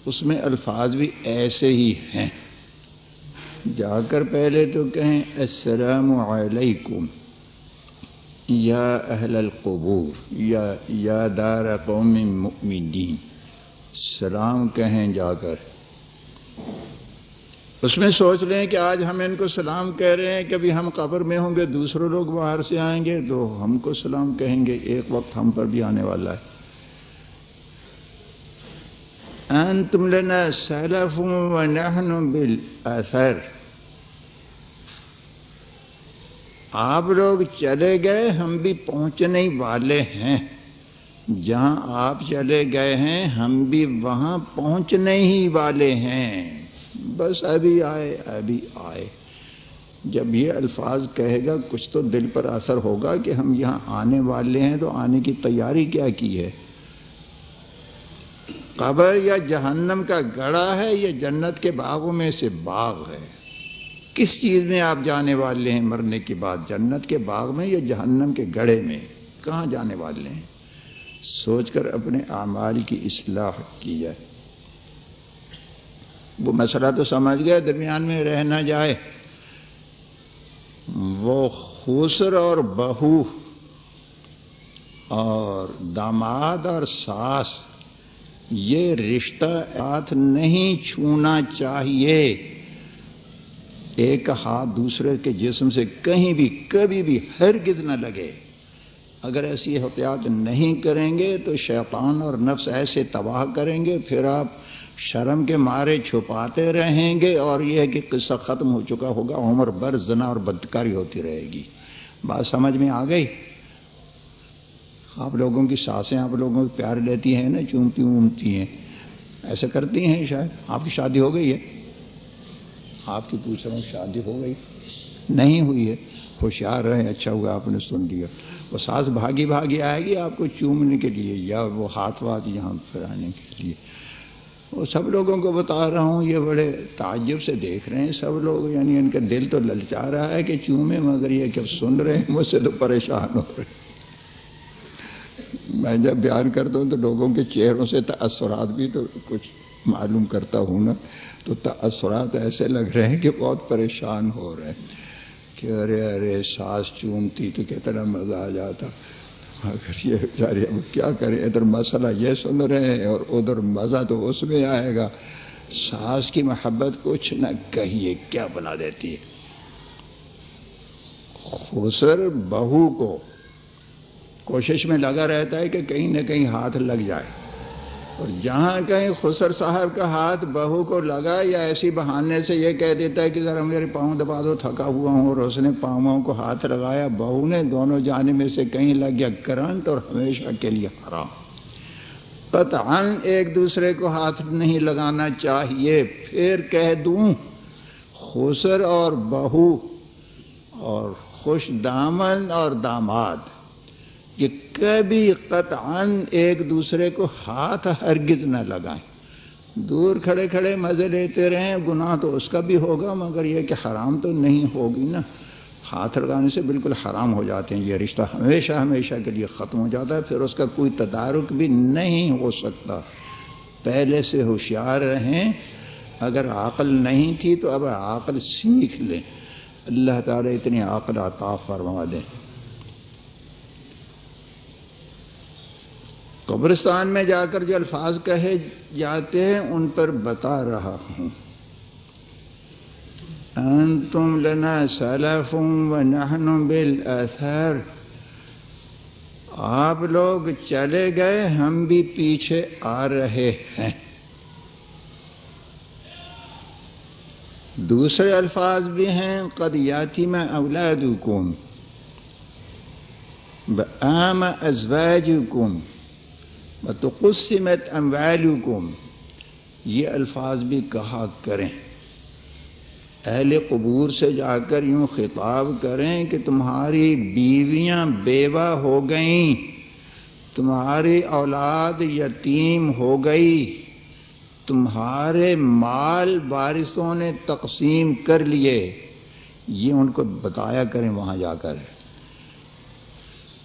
اس میں الفاظ بھی ایسے ہی ہیں۔ جا کر پہلے تو کہیں، السلام علیکم۔ یا اہل القبور، یا یا دار قوم مؤمنین۔ سلام کہیں جا کر۔ اس میں سوچ لیں کہ آج ہم ان کو سلام کہہ رہے ہیں کبھی ہم قبر میں ہوں گے، دوسرے لوگ باہر سے آئیں گے تو ہم کو سلام کہیں گے، ایک وقت ہم پر بھی آنے والا ہے۔ انتم لنا سلف ونحن بالاثر آپ لوگ چلے گئے، ہم بھی پہنچنے والے ہیں۔ جہاں آپ چلے گئے ہیں، ہم بھی وہاں پہنچنے ہی والے ہیں۔ بس ابھی آئے ابھی آئے۔ جب یہ الفاظ کہے گا، کچھ تو دل پر اثر ہوگا کہ ہم یہاں آنے والے ہیں، تو آنے کی تیاری کیا کی ہے؟ قبر یا جہنم کا گڑا ہے یا جنت کے باغوں میں سے باغ ہے؟ کس چیز میں آپ جانے والے ہیں مرنے کے بعد؟ جنت کے باغ میں یا جہنم کے گڑھے میں؟ کہاں جانے والے ہیں؟ سوچ کر اپنے اعمال کی اصلاح کی جائے وہ مسئلہ تو سمجھ گیا درمیان میں رہ نہ جائے۔ وہ خوسر اور بہو اور داماد اور ساس، یہ رشتہ ہاتھ نہیں چھونا چاہیے۔ ایک ہاتھ دوسرے کے جسم سے کہیں بھی، کبھی بھی ہرگز نہ لگے۔ اگر ایسی احتیاط نہیں کریں گے تو شیطان اور نفس ایسے تباہ کریں گے، پھر آپ شرم کے مارے چھپاتے رہیں گے اور یہ ہے کہ قصہ ختم ہو چکا ہوگا، عمر بر زنا اور بدکاری ہوتی رہے گی۔ بات سمجھ میں آ گئی؟ آپ لوگوں کی سانسیں آپ لوگوں کو پیار لیتی ہیں نا، چومتی وومتی ہیں۔ ایسا کرتی ہیں شاید؟ آپ کی شادی ہو گئی ہے؟ آپ کی پوچھ رہا ہوں، شادی ہو گئی؟ نہیں ہوئی ہے۔ ہوشیار رہے اچھا ہوا، آپ نے سن لیا۔ وہ ساس بھاگی بھاگی آئے گی آپ کو چومنے کے لیے یا وہ ہاتھ واتھ یہاں پھر آنے کے لیے۔ وہ سب لوگوں کو بتا رہا ہوں، یہ بڑے تعجب سے دیکھ رہے ہیں سب لوگ یعنی ان کا دل تو للچا رہا ہے کہ چومے، مگر یہ کہ سن رہے ہیں، مجھ سے تو پریشان ہو رہے میں جب بیان کرتا ہوں تو لوگوں کے چہروں سے تأثرات بھی تو کچھ معلوم کرتا ہوں نا۔ تو تأثرات ایسے لگ رہے ہیں کہ بہت پریشان ہو رہے ہیں کہ ارے ارے سانس چومتی تو کتنا مزہ آ جاتا۔ اگر یہ بیچارے اب کیا کریں؟ ادھر مسئلہ یہ سن رہے ہیں اور ادھر مزہ تو اس میں آئے گا۔ سانس کی محبت کچھ نہ کہیے، کیا بنا دیتی ہے؟ خسر بہو کو کوشش میں لگا رہتا ہے کہ کہیں نہ کہیں ہاتھ لگ جائے۔ اور جہاں کہیں خسر صاحب کا ہاتھ بہو کو لگا یا ایسی بہانے سے یہ کہہ دیتا ہے کہ ذرا میرے پاؤں دبا دو، تھکا ہوا ہوں اور اس نے پاؤں کو ہاتھ لگایا۔ بہو نے دونوں جانے میں سے کہیں لگ گیا کرنٹ اور ہمیشہ کے لیے حرام۔ قطعا ایک دوسرے کو ہاتھ نہیں لگانا چاہیے۔ پھر کہہ دوں، خسر اور بہو اور خوش دامن اور داماد۔ کہ کبھی قطعا ایک دوسرے کو ہاتھ ہرگز نہ لگائیں۔ دور کھڑے کھڑے مزے لیتے رہیں، گناہ تو اس کا بھی ہوگا، مگر یہ کہ حرام تو نہیں ہوگی نا۔ ہاتھ لگانے سے بالکل حرام ہو جاتے ہیں، یہ رشتہ ہمیشہ ہمیشہ کے لیے ختم ہو جاتا ہے، پھر اس کا کوئی تدارک بھی نہیں ہو سکتا۔ پہلے سے ہوشیار رہیں۔ اگر عقل نہیں تھی تو اب عقل سیکھ لیں۔ اللہ تعالیٰ اتنی عقل عطا فرما دیں قبرستان میں جا کر جو الفاظ کہے جاتے ہیں، ان پر بتا رہا ہوں۔ انتم لنا سلف و نحن بالاثر آپ لوگ چلے گئے، ہم بھی پیچھے آ رہے ہیں۔ دوسرے الفاظ بھی ہیں، قد یاتی میں اولادکم۔ بآم ازواجکم۔ بتقسمت اموالکم یہ الفاظ بھی کہا کریں۔ اہل قبور سے جا کر یوں خطاب کریں کہ تمہاری بیویاں بیوہ ہو گئیں، تمہاری اولاد یتیم ہو گئی، تمہارے مال وارثوں نے تقسیم کر لیے۔ یہ ان کو بتایا کریں، وہاں جا کر۔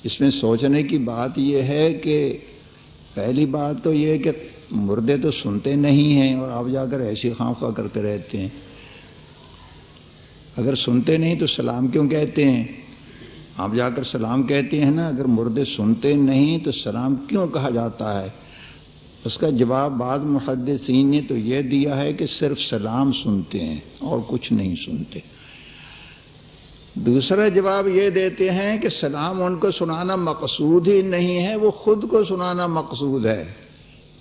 اس میں سوچنے کی بات یہ ہے کہ پہلی بات تو یہ کہ مردے تو سنتے نہیں ہیں اور آپ جا کر ایسی خواہ خواہ کرتے رہتے ہیں۔ اگر سنتے نہیں تو سلام کیوں کہتے ہیں؟ آپ جا کر سلام کہتے ہیں نا، اگر مردے سنتے نہیں تو سلام کیوں کہا جاتا ہے؟ اس کا جواب بعض محدثین نے تو یہ دیا ہے کہ صرف سلام سنتے ہیں اور کچھ نہیں سنتے۔ دوسرا جواب یہ دیتے ہیں کہ سلام ان کو سنانا مقصود ہی نہیں ہے، وہ خود کو سنانا مقصود ہے۔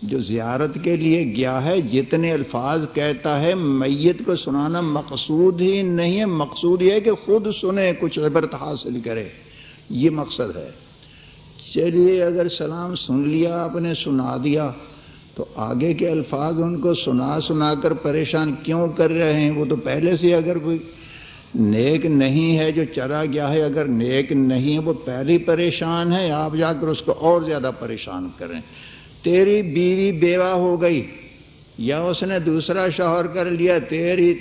جو زیارت کے لیے گیا ہے، جتنے الفاظ کہتا ہے، میت کو سنانا مقصود ہی نہیں ہے۔ مقصود یہ ہے کہ خود سنے، کچھ عبرت حاصل کرے۔ یہ مقصد ہے۔ چلیے، اگر سلام سن لیا، آپ نے سنا دیا، تو آگے کے الفاظ ان کو سنا سنا کر پریشان کیوں کر رہے ہیں؟ وہ تو پہلے سے اگر کوئی نیک نہیں ہے جو چلا گیا ہے، اگر نیک نہیں ہے، وہ پہلی پریشان ہے۔ آپ جا کر اس کو اور زیادہ پریشان کریں۔ تیری بیوی بیوہ ہو گئی یا اس نے دوسرا شوہر کر لیا، تیری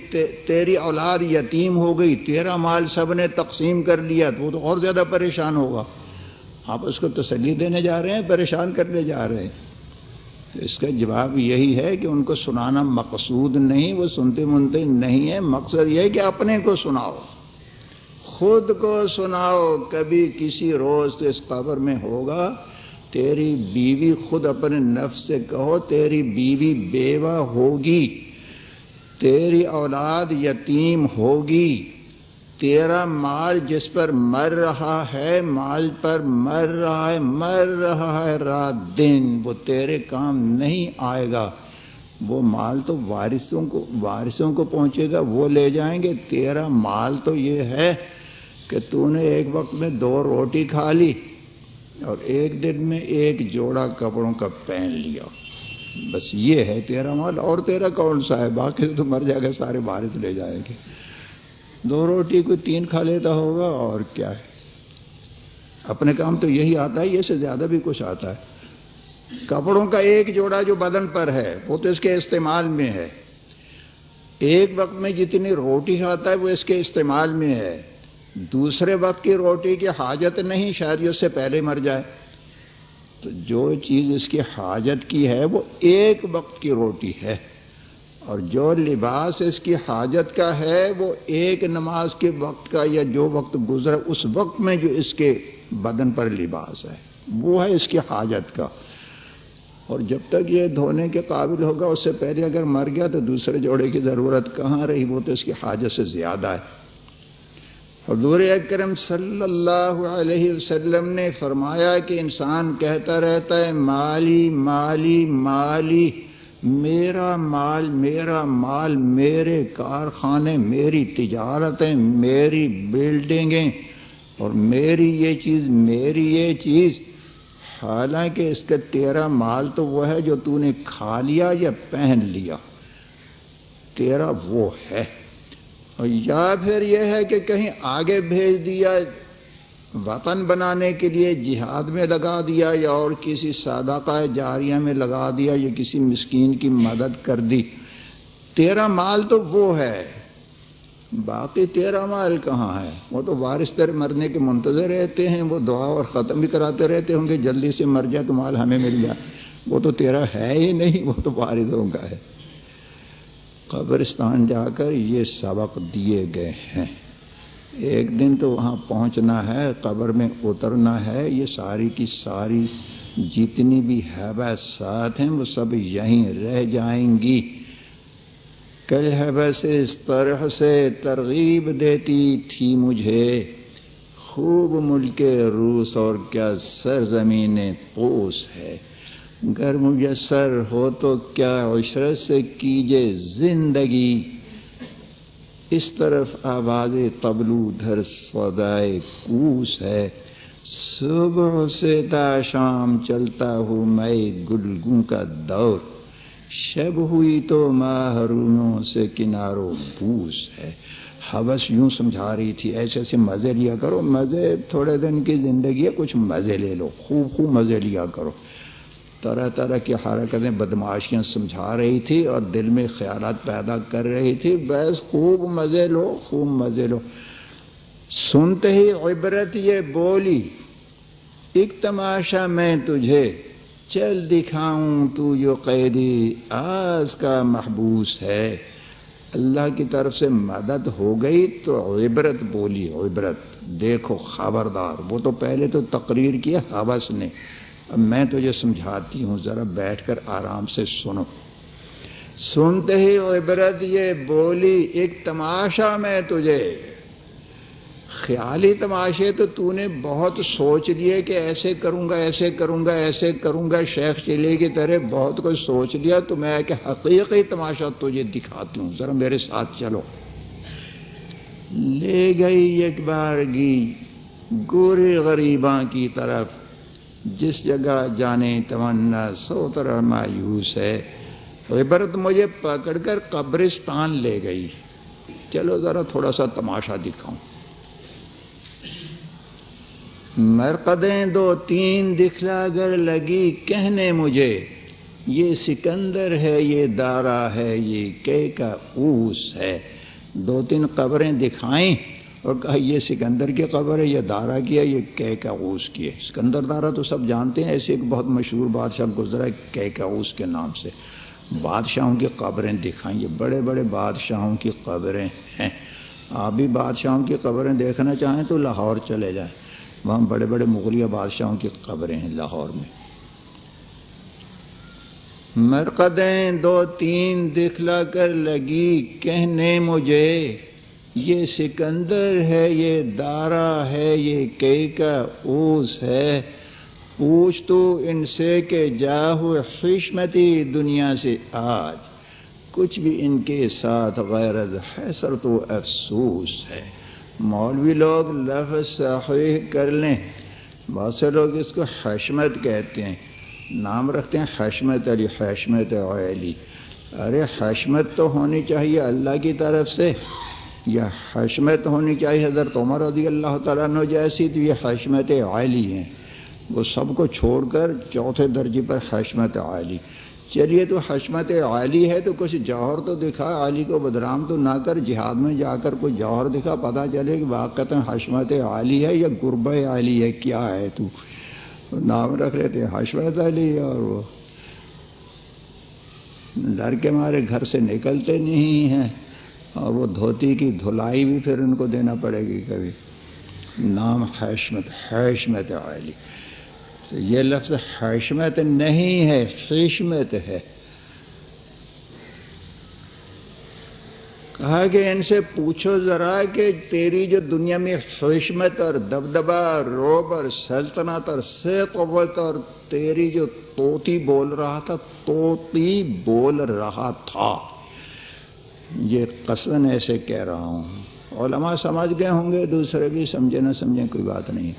تیری اولاد یتیم ہو گئی، تیرا مال سب نے تقسیم کر لیا، تو وہ تو اور زیادہ پریشان ہوگا۔ آپ اس کو تسلی دینے جا رہے ہیں، پریشان کرنے جا رہے ہیں۔ اس کا جواب یہی ہے کہ ان کو سنانا مقصود نہیں، وہ سنتے منتے نہیں ہے مقصد یہ ہے کہ اپنے کو سناؤ۔ خود کو سناؤ۔ کبھی کسی روز تو اس قبر میں ہوگا، تیری بیوی خود اپنے نفس سے کہو، تیری بیوی بیوہ ہوگی، تیری اولاد یتیم ہوگی۔ تیرا مال جس پر مر رہا ہے، مال پر مر رہا ہے، مر رہا ہے رات دن، وہ تیرے کام نہیں آئے گا۔ وہ مال تو وارثوں کو وارثوں کو پہنچے گا، وہ لے جائیں گے۔ تیرا مال تو یہ ہے کہ تو نے ایک وقت میں دو روٹی کھا لی اور ایک دن میں ایک جوڑا کپڑوں کا پہن لیا۔ بس یہ ہے تیرا مال۔ اور تیرا کون سا ہے؟ باقی تو مر جائے گا، سارے بارش لے جائیں گے۔ دو روٹی کوئی تین کھا لیتا ہوگا اور کیا ہے؟ اپنے کام تو یہی آتا ہے، یہ سے زیادہ بھی کچھ آتا ہے۔ کپڑوں کا ایک جوڑا جو بدن پر ہے، وہ تو اس کے استعمال میں ہے۔ ایک وقت میں جتنی روٹی کھاتا ہے، وہ اس کے استعمال میں ہے۔ دوسرے وقت کی روٹی کی حاجت نہیں، شاید اس سے پہلے مر جائے۔ تو جو چیز اس کی حاجت کی ہے، وہ ایک وقت کی روٹی ہے۔ اور جو لباس اس کی حاجت کا ہے، وہ ایک نماز کے وقت کا یا جو وقت گزرا، اس وقت میں جو اس کے بدن پر لباس ہے، وہ ہے اس کی حاجت کا۔ اور جب تک یہ دھونے کے قابل ہوگا، اس سے پہلے اگر مر گیا تو دوسرے جوڑے کی ضرورت کہاں رہی؟ وہ تو اس کی حاجت سے زیادہ ہے۔ حضور اکرم صلی اللہ علیہ وسلم نے فرمایا کہ انسان کہتا رہتا ہے، مالی مالی مالی۔ میرا مال میرا مال، میرے کارخانے، میری تجارتیں، میری بلڈنگیں اور میری یہ چیز، میری یہ چیز۔ حالانکہ اس کا تیرا مال تو وہ ہے جو تو نے کھا لیا یا پہن لیا۔ تیرا وہ ہے۔ اور یا پھر یہ ہے کہ کہیں آگے بھیج دیا۔ وطن بنانے کے لیے جہاد میں لگا دیا یا اور کسی صدقہ جاریہ میں لگا دیا یا کسی مسکین کی مدد کر دی؟ تیرا مال تو وہ ہے۔ باقی تیرا مال کہاں ہے؟ وہ تو وارث تر مرنے کے منتظر رہتے ہیں، وہ دعا اور ختم بھی کراتے رہتے ہوں گے۔ جلدی سے مر جائے تو مال ہمیں مل جائے وہ تو تیرا ہے ہی نہیں، وہ تو وارثوں کا ہے۔ قبرستان جا کر یہ سبق دیے گئے ہیں۔ ایک دن تو وہاں پہنچنا ہے، قبر میں اترنا ہے، یہ ساری کی ساری جتنی بھی حیبت ساتھ ہیں، وہ سب یہیں رہ جائیں گی۔ کل حیبت سے اس طرح سے ترغیب دیتی تھی مجھے۔ خوب ملک روس اور کیا سرزمین قوس ہے۔ گر مجسر ہو تو کیا عشرت سے کیجے زندگی۔ اس طرف آواز تبلو دھر سودائے کوس ہے۔ صبح سے تا شام چلتا ہوں میں گلگوں کا دور۔ شب ہوئی تو ماہرونوں سے کناروں بوس ہے۔ حوث یوں سمجھا رہی تھی، ایسے ایسے مزے لیا کرو، مزے، تھوڑے دن کی زندگی ہے، کچھ مزے لے لو، خوب خوب مزے لیا کرو۔ طرح طرح کی حرکتیں بدماشیاں سمجھا رہی تھی اور دل میں خیالات پیدا کر رہی تھی۔ بس خوب مزے لو، خوب مزے لو۔ سنتے ہی عبرت یہ بولی، ایک تماشا میں تجھے چل دکھاؤں، تو جو قیدی آس کا محبوس ہے۔ اللہ کی طرف سے مدد ہو گئی تو عبرت بولی، عبرت۔ دیکھو خبردار، وہ تو پہلے تو تقریر کیا حوث نے۔ اب میں تجھے سمجھاتی ہوں، ذرا بیٹھ کر آرام سے سنو۔ سنتے ہی عبرت، یہ بولی ایک تماشا میں تجھے۔ خیالی تماشے تو تو نے بہت سوچ لیے کہ ایسے کروں گا، ایسے کروں گا، ایسے کروں گا۔ شیخ چلے کی طرح بہت کچھ سوچ لیا تو میں کہ حقیقی تماشا تجھے دکھاتی ہوں۔ ذرا میرے ساتھ چلو۔ لے گئی ایک بار گی گورے غریباں کی طرف۔ جس جگہ جانے تمنا سو طرح مایوس ہے۔ عبرت مجھے پکڑ کر قبرستان لے گئی۔ چلو ذرا تھوڑا سا تماشا دکھاؤں۔ مرقدیں دو تین دکھلا گر لگی، کہنے مجھے، یہ سکندر ہے، یہ دارا ہے، یہ کے کا اوس ہے۔ دو تین قبریں دکھائیں۔ اور کہا یہ سکندر کی قبر ہے، یہ دارا کی ہے، یہ کے کا اوس کی ہے۔ سکندر دارا تو سب جانتے ہیں، ایسے ایک بہت مشہور بادشاہ گزرا ہے کے کا اوس کے نام سے۔ بادشاہوں کی قبریں دکھائیں، یہ بڑے بڑے بادشاہوں کی قبریں ہیں۔ آپ بھی بادشاہوں کی قبریں دیکھنا چاہیں تو لاہور چلے جائیں۔ وہاں بڑے بڑے مغلیہ بادشاہوں کی قبریں ہیں لاہور میں۔ مرقدیں دو تین دکھلا کر لگی، کہنے مجھے یہ سکندر ہے، یہ دارا ہے، یہ کئی کا اوس ہے۔ پوچھ تو ان سے کہ جاہو حشمتی دنیا سے آج۔ کچھ بھی ان کے ساتھ غیرز حسر تو افسوس ہے۔ مولوی لوگ لفظ صحیح کر لیں۔ بہت سے لوگ اس کو حشمت کہتے ہیں۔ نام رکھتے ہیں حشمت علی حشمت علی۔ ارے، حشمت تو ہونی چاہیے اللہ کی طرف سے۔ یا حشمت ہونی چاہیے، حضرت عمر رضی اللہ تعالیٰ عنہ جیسی، تو یہ حشمت عالی ہیں۔ وہ سب کو چھوڑ کر چوتھے درجے پر حشمت عالی۔ چلیے، تو حشمت عالی ہے تو کچھ جوہر تو دکھا، عالی کو بدرام تو نہ کر، جہاد میں جا کر کوئی جوہر دکھا، پتہ چلے کہ واقع حشمت عالی ہے یا گرب عالی ہے، کیا ہے تو؟ نام رکھ رہے تھے، حشمت علی اور وہ۔ ڈر کے مارے گھر سے نکلتے نہیں ہیں۔ اور وہ دھوتی کی دھلائی بھی پھر ان کو دینا پڑے گی کبھی۔ نام حشمت حشمت عالی تو یہ لفظ حشمت نہیں ہے، حشمت ہے۔ کہا کہ ان سے پوچھو ذرا کہ تیری جو دنیا میں حشمت اور دبدبا روب اور سلطنت اور سے قوت اور تیری جو توتی بول رہا تھا توتی بول رہا تھا۔ یہ قصدن ایسے کہہ رہا ہوں۔ علماء سمجھ گئے ہوں گے، دوسرے بھی سمجھے نہ سمجھیں، کوئی بات نہیں۔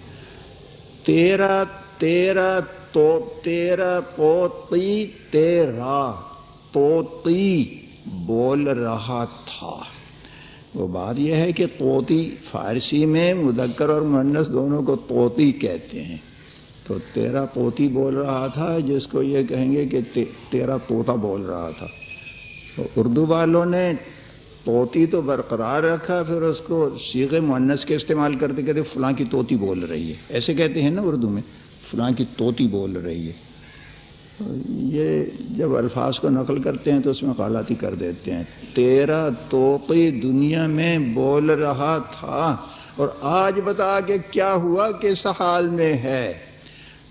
تیرا تیرا تو تیرا پوتی تیرا توتی بول رہا تھا۔ وہ بات یہ ہے کہ توتی فارسی میں مذکر اور منس دونوں کو توتی کہتے ہیں۔ تو تیرا پوتی بول رہا تھا، جس کو یہ کہیں گے کہ تیرا طوطا بول رہا تھا۔ اردو والوں نے توتی تو برقرار رکھا، پھر اس کو سیغ مونس کے استعمال کرتے کہتے فلاں کی توتی بول رہی ہے۔ ایسے کہتے ہیں نا اردو میں، فلاں کی توتی بول رہی ہے۔ یہ جب الفاظ کو نقل کرتے ہیں تو اس میں غلطی کر دیتے ہیں۔ تیرا توقی دنیا میں بول رہا تھا اور آج بتا کہ کیا ہوا کس حال میں ہے؟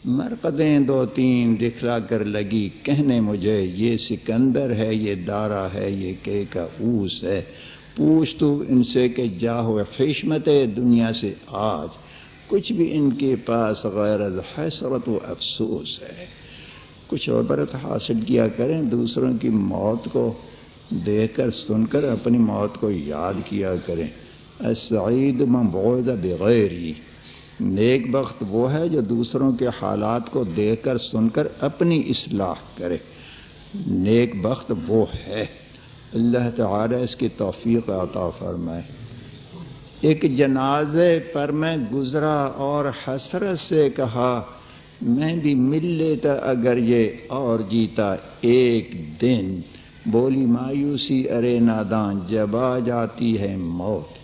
مرقدیں دو تین دکھلا کر لگی، کہنے مجھے، یہ سکندر ہے، یہ دارا ہے، یہ کہ کا اوس ہے۔ پوچھ تو ان سے کہ جاہو حشمت دنیا سے آج۔ کچھ بھی ان کے پاس غیر حسرت و افسوس ہے۔ کچھ عبرت حاصل کیا کریں دوسروں کی موت کو۔ دیکھ کر سن کر اپنی موت کو یاد کیا کریں۔ سعید مبعود بغیری۔ نیک بخت وہ ہے جو دوسروں کے حالات کو دیکھ کر سن کر اپنی اصلاح کرے۔ نیک بخت وہ ہے۔ اللہ تعالی اس کی توفیق عطا فرمائے۔ ایک جنازے پر میں گزرا اور حسرت سے کہا، میں بھی مل لیتا اگر یہ اور جیتا ایک دن۔ بولی مایوسی ارے نادان، جب آ جاتی ہے موت۔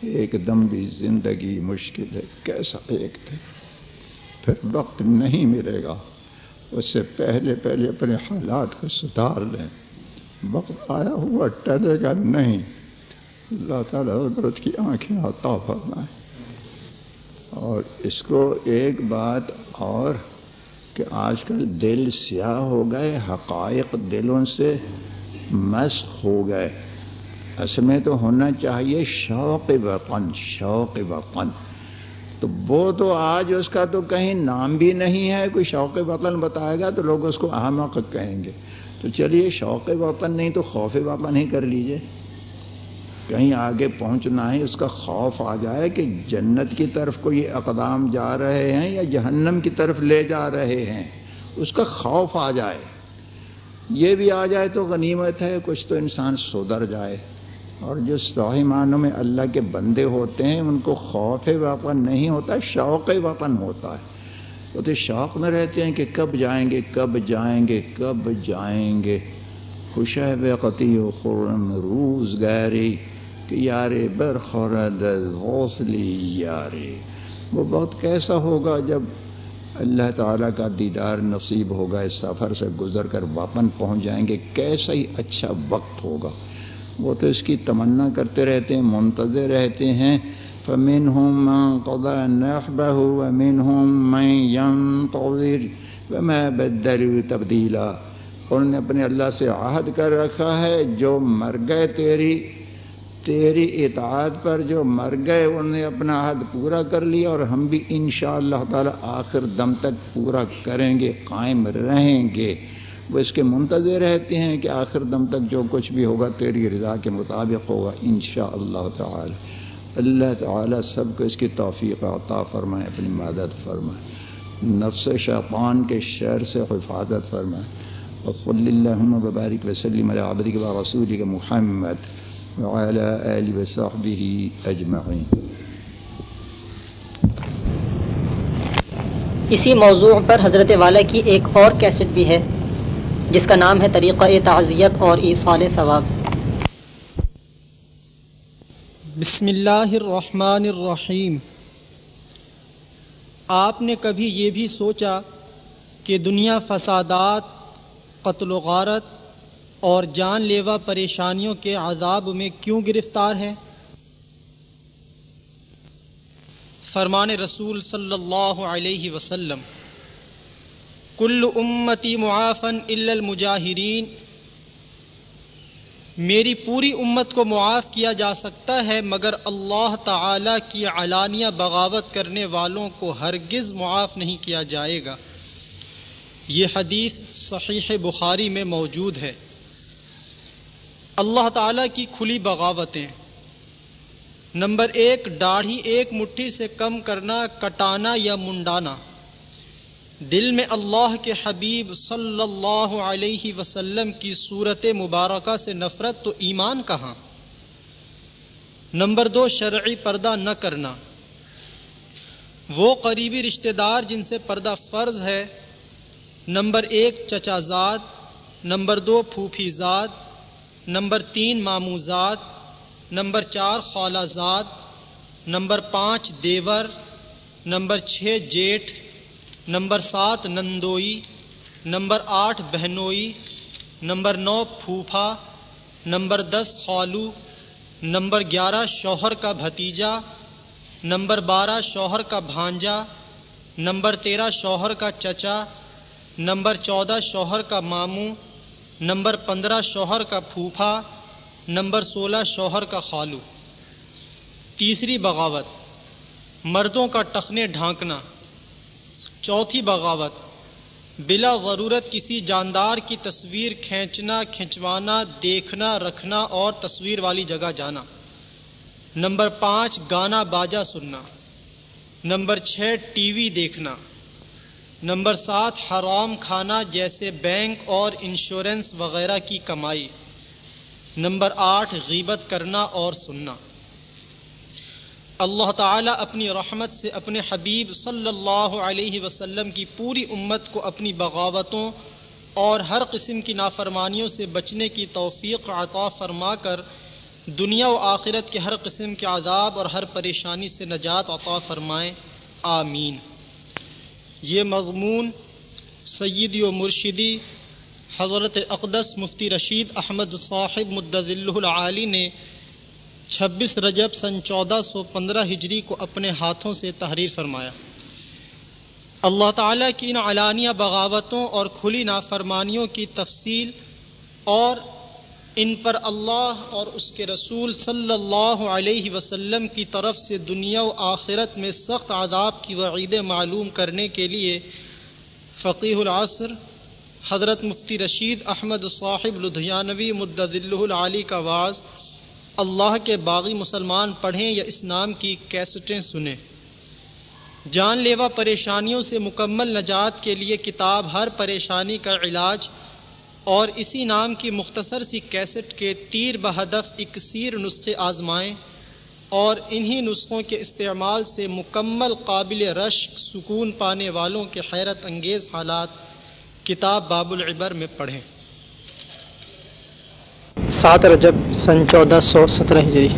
ایک دم بھی زندگی مشکل ہے، کیسا ایک دن پھر وقت نہیں ملے گا، اس سے پہلے پہلے اپنے حالات کو سدھار لیں۔ وقت آیا ہوا، ٹلے گا نہیں۔ اللہ تعالیٰ عبرت کی آنکھیں عطا فرمائیں اور اس کو ایک بات اور کہ آج کل دل سیاہ ہو گئے، حقائق دلوں سے مسخ ہو گئے۔ اس میں تو ہونا چاہیے شوق وطن شوق وطن۔ تو وہ تو آج اس کا تو کہیں نام بھی نہیں ہے، کوئی شوق وطن بتائے گا تو لوگ اس کو احمق کہیں گے۔ تو چلیے، شوق وطن نہیں تو خوف وطن ہی کر لیجیے۔ کہیں آگے پہنچنا ہے، اس کا خوف آ جائے کہ جنت کی طرف کو یہ اقدام جا رہے ہیں یا جہنم کی طرف لے جا رہے ہیں۔ اس کا خوف آ جائے۔ یہ بھی آ جائے تو غنیمت ہے، کچھ تو انسان سدھر جائے۔ اور جو صحیح معنوں میں اللہ کے بندے ہوتے ہیں، ان کو خوف وطن نہیں ہوتا، شوق وطن ہوتا ہے۔ وہ تو شوق میں رہتے ہیں کہ کب جائیں گے، کب جائیں گے، کب جائیں گے۔ خوش ہے بے قطی و خرم روز گہری کہ یار برخورد حوصلی یارے وہ بہت کیسا ہوگا جب اللہ تعالیٰ کا دیدار نصیب ہوگا، اس سفر سے گزر کر واپن پہنچ جائیں گے۔ کیسا ہی اچھا وقت ہوگا۔ وہ تو اس کی تمنا کرتے رہتے ہیں، منتظر رہتے ہیں۔ فمن ہوں میں قدا نقبہ ومن ہوں میں یم طویر میں بدر تبدیلا انہوں نے اپنے اللہ سے عہد کر رکھا ہے، جو مر گئے تیری تیری اطاعت پر جو مر گئے، انہوں نے اپنا عہد پورا کر لیا اور ہم بھی انشاءاللہ تعالی آخر دم تک پورا کریں گے، قائم رہیں گے۔ وہ اس کے منتظر رہتے ہیں کہ آخر دم تک جو کچھ بھی ہوگا تیری رضا کے مطابق ہوگا، انشاءاللہ تعالی۔ اللہ تعالی سب کو اس کی توفیق عطا فرمائے، اپنی مدد فرمائے۔ نفس شیطان کے شعر سے حفاظت فرمائے۔ وصلی اللہ وبارک وسلم علی عبدک و رسولک محمد وعلى آل وصحبه أجمعين اسی موضوع پر حضرت والا کی ایک اور کیسٹ بھی ہے۔ جس کا نام ہے طریقہ تعزیت اور ایصال ثواب۔ بسم اللہ الرحمن الرحیم۔ آپ نے کبھی یہ بھی سوچا کہ دنیا فسادات، قتل و غارت اور جان لیوا پریشانیوں کے عذاب میں کیوں گرفتار ہے فرمان رسول صلی اللہ علیہ وسلم۔ کل امتی معافن المجاہرین میری پوری امت کو معاف کیا جا سکتا ہے، مگر اللہ تعالی کی علانیہ بغاوت کرنے والوں کو ہرگز معاف نہیں کیا جائے گا۔ یہ حدیث صحیح بخاری میں موجود ہے۔ اللہ تعالیٰ کی کھلی بغاوتیں۔ نمبر ایک، داڑھی ایک مٹھی سے کم کرنا، کٹانا یا منڈانا۔ دل میں اللہ کے حبیب صلی اللہ علیہ وسلم کی صورت مبارکہ سے نفرت تو ایمان کہاں؟ نمبر دو، شرعی پردہ نہ کرنا۔ وہ قریبی رشتہ دار جن سے پردہ فرض ہے۔ نمبر ایک، چچا زاد۔ نمبر دو، پھوپھی زاد۔ نمبر تین معموزات نمبر چار، خالہ زاد۔ نمبر پانچ، دیور۔ نمبر چھ، جیٹھ۔ نمبر سات نندوئی، نمبر آٹھ بہنوئی، نمبر نو پھوپھا، نمبر دس خالو، نمبر گیارہ شوہر کا بھتیجا، نمبر بارہ شوہر کا بھانجا، نمبر تیرہ شوہر کا چچا، نمبر چودہ شوہر کا ماموں، نمبر پندرہ شوہر کا پھوپھا، نمبر سولہ شوہر کا خالو۔ تیسری بغاوت، مردوں کا ٹخنے ڈھانکنا۔ چوتھی بغاوت، بلا ضرورت کسی جاندار کی تصویر کھینچنا، کھنچوانا، دیکھنا، رکھنا اور تصویر والی جگہ جانا۔ نمبر پانچ، گانا باجا سننا۔ نمبر چھ، ٹی وی دیکھنا۔ نمبر سات، حرام کھانا جیسے بینک اور انشورنس وغیرہ کی کمائی۔ نمبر آٹھ، غیبت کرنا اور سننا۔ اللہ تعالیٰ اپنی رحمت سے اپنے حبیب صلی اللہ علیہ وسلم کی پوری امت کو اپنی بغاوتوں اور ہر قسم کی نافرمانیوں سے بچنے کی توفیق عطا فرما کر دنیا و آخرت کے ہر قسم کے عذاب اور ہر پریشانی سے نجات عطا فرمائیں۔ آمین۔ یہ مضمون سیدی و مرشدی حضرت اقدس مفتی رشید احمد صاحب مدذل العالی نے چھبیس رجب سن چودہ سو پندرہ ہجری کو اپنے ہاتھوں سے تحریر فرمایا۔ اللہ تعالیٰ کی ان علانیہ بغاوتوں اور کھلی نافرمانیوں کی تفصیل اور ان پر اللہ اور اس کے رسول صلی اللہ علیہ وسلم کی طرف سے دنیا و آخرت میں سخت عذاب کی وعیدیں معلوم کرنے کے لیے فقیح العصر، حضرت مفتی رشید احمد صاحب لدھیانوی مدذل العلی کا واز اللہ کے باغی مسلمان پڑھیں یا اس نام کی کیسٹیں سنیں۔ جان لیوا پریشانیوں سے مکمل نجات کے لیے کتاب ہر پریشانی کا علاج اور اسی نام کی مختصر سی کیسٹ کے تیر بہدف اکثیر نسخے آزمائیں اور انہی نسخوں کے استعمال سے مکمل قابل رشک سکون پانے والوں کے حیرت انگیز حالات کتاب باب العبر میں پڑھیں۔ سات رجب سن چودہ سو سترہ ہجری۔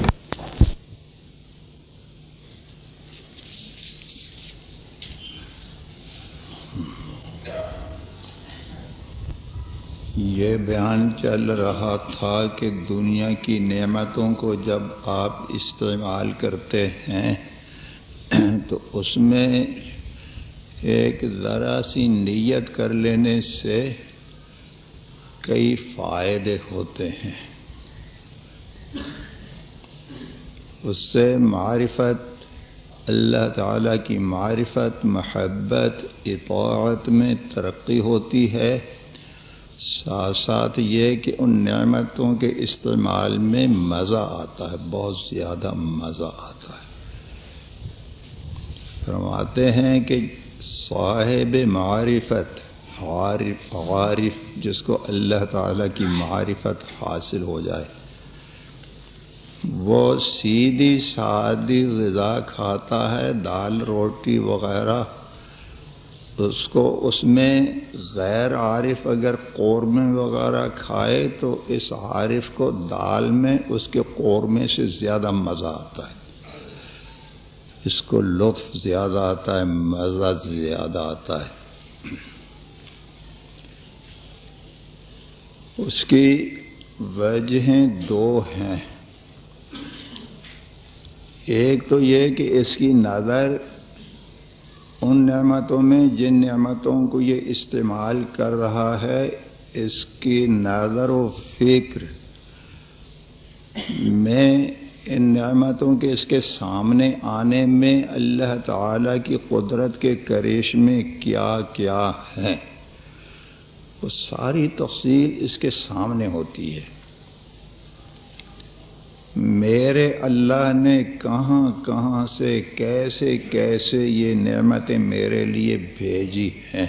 یہ بیان چل رہا تھا کہ دنیا کی نعمتوں کو جب آپ استعمال کرتے ہیں، تو اس میں ایک ذرا سی نیت کر لینے سے کئی فائدے ہوتے ہیں۔ اس سے معرفت، اللہ تعالیٰ کی معرفت، محبت، اطاعت میں ترقی ہوتی ہے۔ ساتھ ساتھ یہ کہ ان نعمتوں کے استعمال میں مزہ آتا ہے، بہت زیادہ مزہ آتا ہے۔ فرماتے ہیں کہ صاحب معرفت عارف عارف جس کو اللہ تعالیٰ کی معرفت حاصل ہو جائے۔ وہ سیدھی سادی غذا کھاتا ہے، دال، روٹی وغیرہ۔ اس کو اس میں غیر عارف اگر قورمے وغیرہ کھائے تو اس عارف کو دال میں اس کے قورمے سے زیادہ مزہ آتا ہے۔ اس کو لطف زیادہ آتا ہے، مزہ زیادہ آتا ہے۔ اس کی وجہیں دو ہیں۔ ایک تو یہ کہ اس کی نظر ان نعمتوں میں جن نعمتوں کو یہ استعمال کر رہا ہے، اس کی نظر و فکر میں ان نعمتوں کے اس کے سامنے آنے میں اللہ تعالیٰ کی قدرت کے کرش میں کیا کیا ہے وہ ساری تفصیل اس کے سامنے ہوتی ہے۔ میرے اللہ نے کہاں کہاں سے کیسے کیسے یہ نعمتیں میرے لیے بھیجی ہیں۔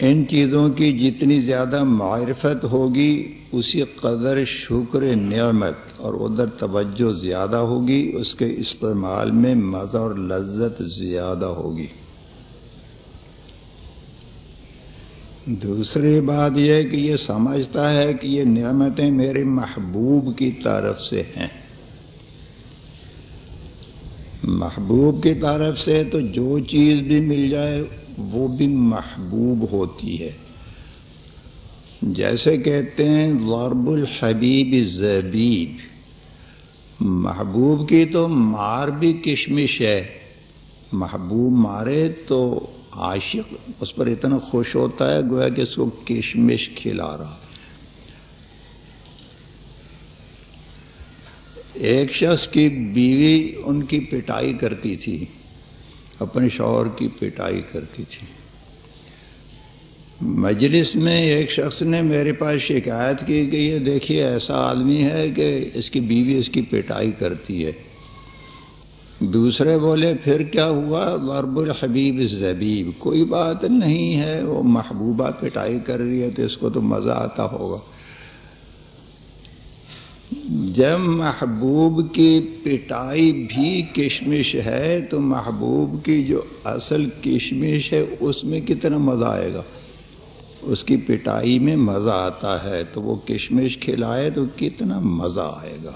ان چیزوں کی جتنی زیادہ معرفت ہوگی، اسی قدر شکر نعمت اور ادھر توجہ زیادہ ہوگی، اس کے استعمال میں مزہ اور لذت زیادہ ہوگی۔ دوسری بات یہ کہ یہ سمجھتا ہے کہ یہ نعمتیں میرے محبوب کی طرف سے ہیں۔ محبوب کی طرف سے تو جو چیز بھی مل جائے وہ بھی محبوب ہوتی ہے۔ جیسے کہتے ہیں، ضرب الحبیب زبیب محبوب کی تو مار بھی کشمش ہے۔ محبوب مارے تو عاشق، اس پر اتنا خوش ہوتا ہے، گویا کہ اس کو کشمش کھلا رہا۔ ایک شخص کی بیوی ان کی پٹائی کرتی تھی، اپنے شوہر کی پٹائی کرتی تھی۔ مجلس میں ایک شخص نے میرے پاس شکایت کی، کہ یہ دیکھیے، ایسا آدمی ہے کہ اس کی بیوی اس کی پٹائی کرتی ہے۔ دوسرے بولے، پھر کیا ہوا؟ ضرب الحبیب زبیب کوئی بات نہیں ہے، وہ محبوبہ پٹائی کر رہی ہے تو اس کو تو مزہ آتا ہوگا۔ جب محبوب کی پٹائی بھی کشمش ہے، تو محبوب کی جو اصل کشمش ہے، اس میں کتنا مزہ آئے گا؟ اس کی پٹائی میں مزہ آتا ہے، تو وہ کشمش کھلائے تو کتنا مزہ آئے گا؟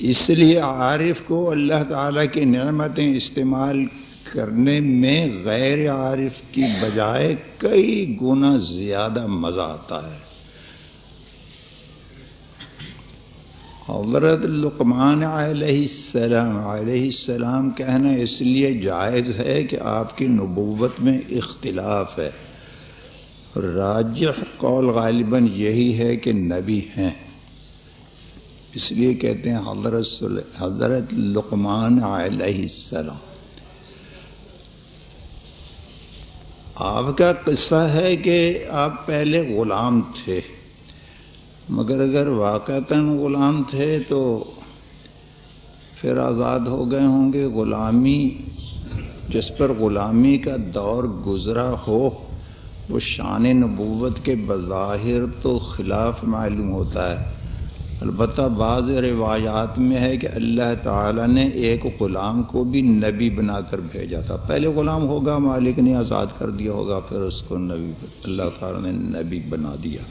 اس لیے عارف کو اللہ تعالیٰ کی نعمتیں استعمال کرنے میں غیر عارف کی بجائے کئی گنا زیادہ مزہ آتا ہے۔ حضرت لقمان علیہ السلام علیہ السلام کہنا اس لیے جائز ہے کہ آپ کی نبوت میں اختلاف ہے۔ راجح قول غالباً یہی ہے کہ نبی ہیں۔ اس لیے کہتے ہیں حضرت حضرت لقمان علیہ السلام۔ آپ کا قصہ ہے کہ آپ پہلے غلام تھے، مگر اگر واقعتاً غلام تھے تو پھر آزاد ہو گئے ہوں گے غلامی۔ جس پر غلامی کا دور گزرا ہو، وہ شان نبوت کے بظاہر تو خلاف معلوم ہوتا ہے۔ البتہ بعض روایات میں ہے کہ اللہ تعالیٰ نے ایک غلام کو بھی نبی بنا کر بھیجا تھا۔ پہلے غلام ہوگا، مالک نے آزاد کر دیا ہوگا، پھر اس کو نبی، اللہ تعالیٰ نے نبی بنا دیا۔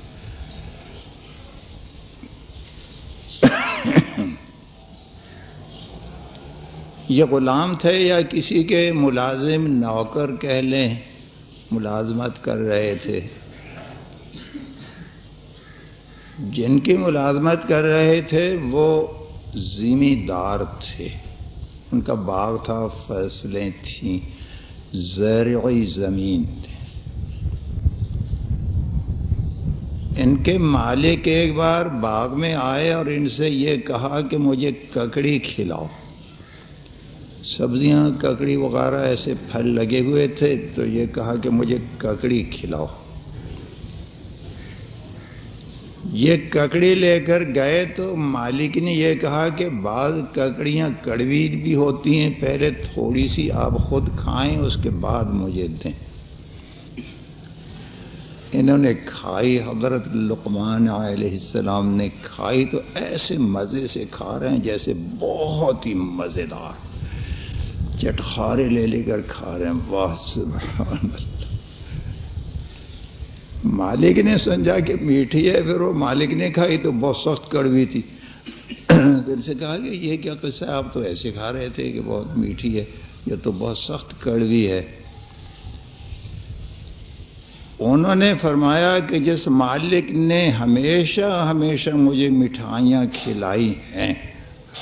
یہ غلام تھے یا کسی کے ملازم، نوکر کہہ لیں، ملازمت کر رہے تھے؟ جن کی ملازمت کر رہے تھے وہ ذمہ دار تھے۔ ان کا باغ تھا، فیصلیں تھیں، زرعی زمین ان کے مالک ایک بار باغ میں آئے اور ان سے یہ کہا کہ مجھے ککڑی کھلاؤ۔ سبزیاں، ککڑی وغیرہ ایسے پھل لگے ہوئے تھے تو یہ کہا کہ مجھے ککڑی کھلاؤ۔ یہ ککڑی لے کر گئے تو مالک نے یہ کہا کہ بعض ککڑیاں کڑوی بھی ہوتی ہیں، پہلے تھوڑی سی آپ خود کھائیں، اس کے بعد مجھے دیں۔ انہوں نے کھائی، حضرت لقمان علیہ السلام نے کھائی تو ایسے مزے سے کھا رہے ہیں جیسے بہت ہی مزیدار۔ چٹخارے لے لے کر کھا رہے ہیں۔ واہ، سبحان اللہ۔ مالک نے سمجھا کہ میٹھی ہے، پھر وہ مالک نے کھائی تو بہت سخت کڑوی تھی۔ دل سے کہا کہ یہ کیا قصہ ہے؟ آپ تو ایسے کھا رہے تھے کہ بہت میٹھی ہے، یہ تو بہت سخت کڑوی ہے۔ انہوں نے فرمایا کہ جس مالک نے ہمیشہ ہمیشہ مجھے مٹھائیاں کھلائی ہیں،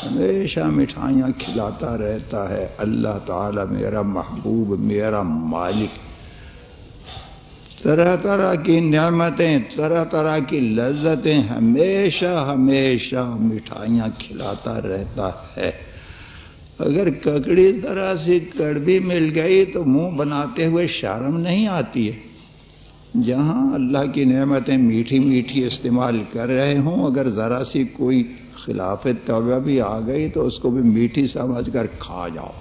ہمیشہ مٹھائیاں کھلاتا رہتا ہے۔ اللہ تعالی میرا محبوب، میرا مالک۔ طرح طرح کی نعمتیں، طرح طرح کی لذتیں ہمیشہ ہمیشہ مٹھائیاں کھلاتا رہتا ہے۔ اگر ککڑی طرح سے کڑوی مل گئی تو منہ بناتے ہوئے شرم نہیں آتی ہے۔ جہاں اللہ کی نعمتیں میٹھی میٹھی استعمال کر رہے ہوں، اگر ذرا سی کوئی خلاف توبہ بھی آ گئی تو اس کو بھی میٹھی سمجھ کر کھا جاؤ۔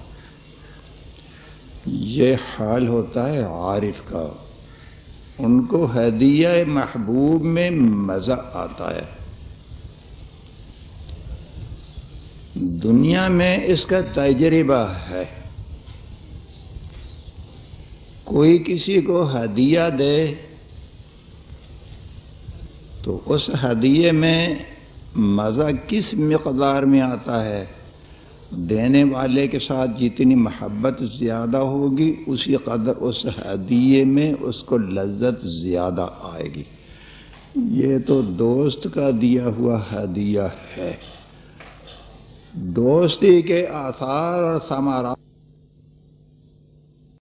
یہ حال ہوتا ہے عارف کا۔ ان کو ہدیہ محبوب میں مزہ آتا ہے۔ دنیا میں اس کا تجربہ ہے۔ کوئی کسی کو ہدیہ دے تو اس ہدیے میں مزہ کس مقدار میں آتا ہے؟ دینے والے کے ساتھ جتنی محبت زیادہ ہوگی، اسی قدر اس ہدیے میں اس کو لذت زیادہ آئے گی۔ یہ تو دوست کا دیا ہوا ہدیہ ہے۔ دوستی کے آثار اور ثمارات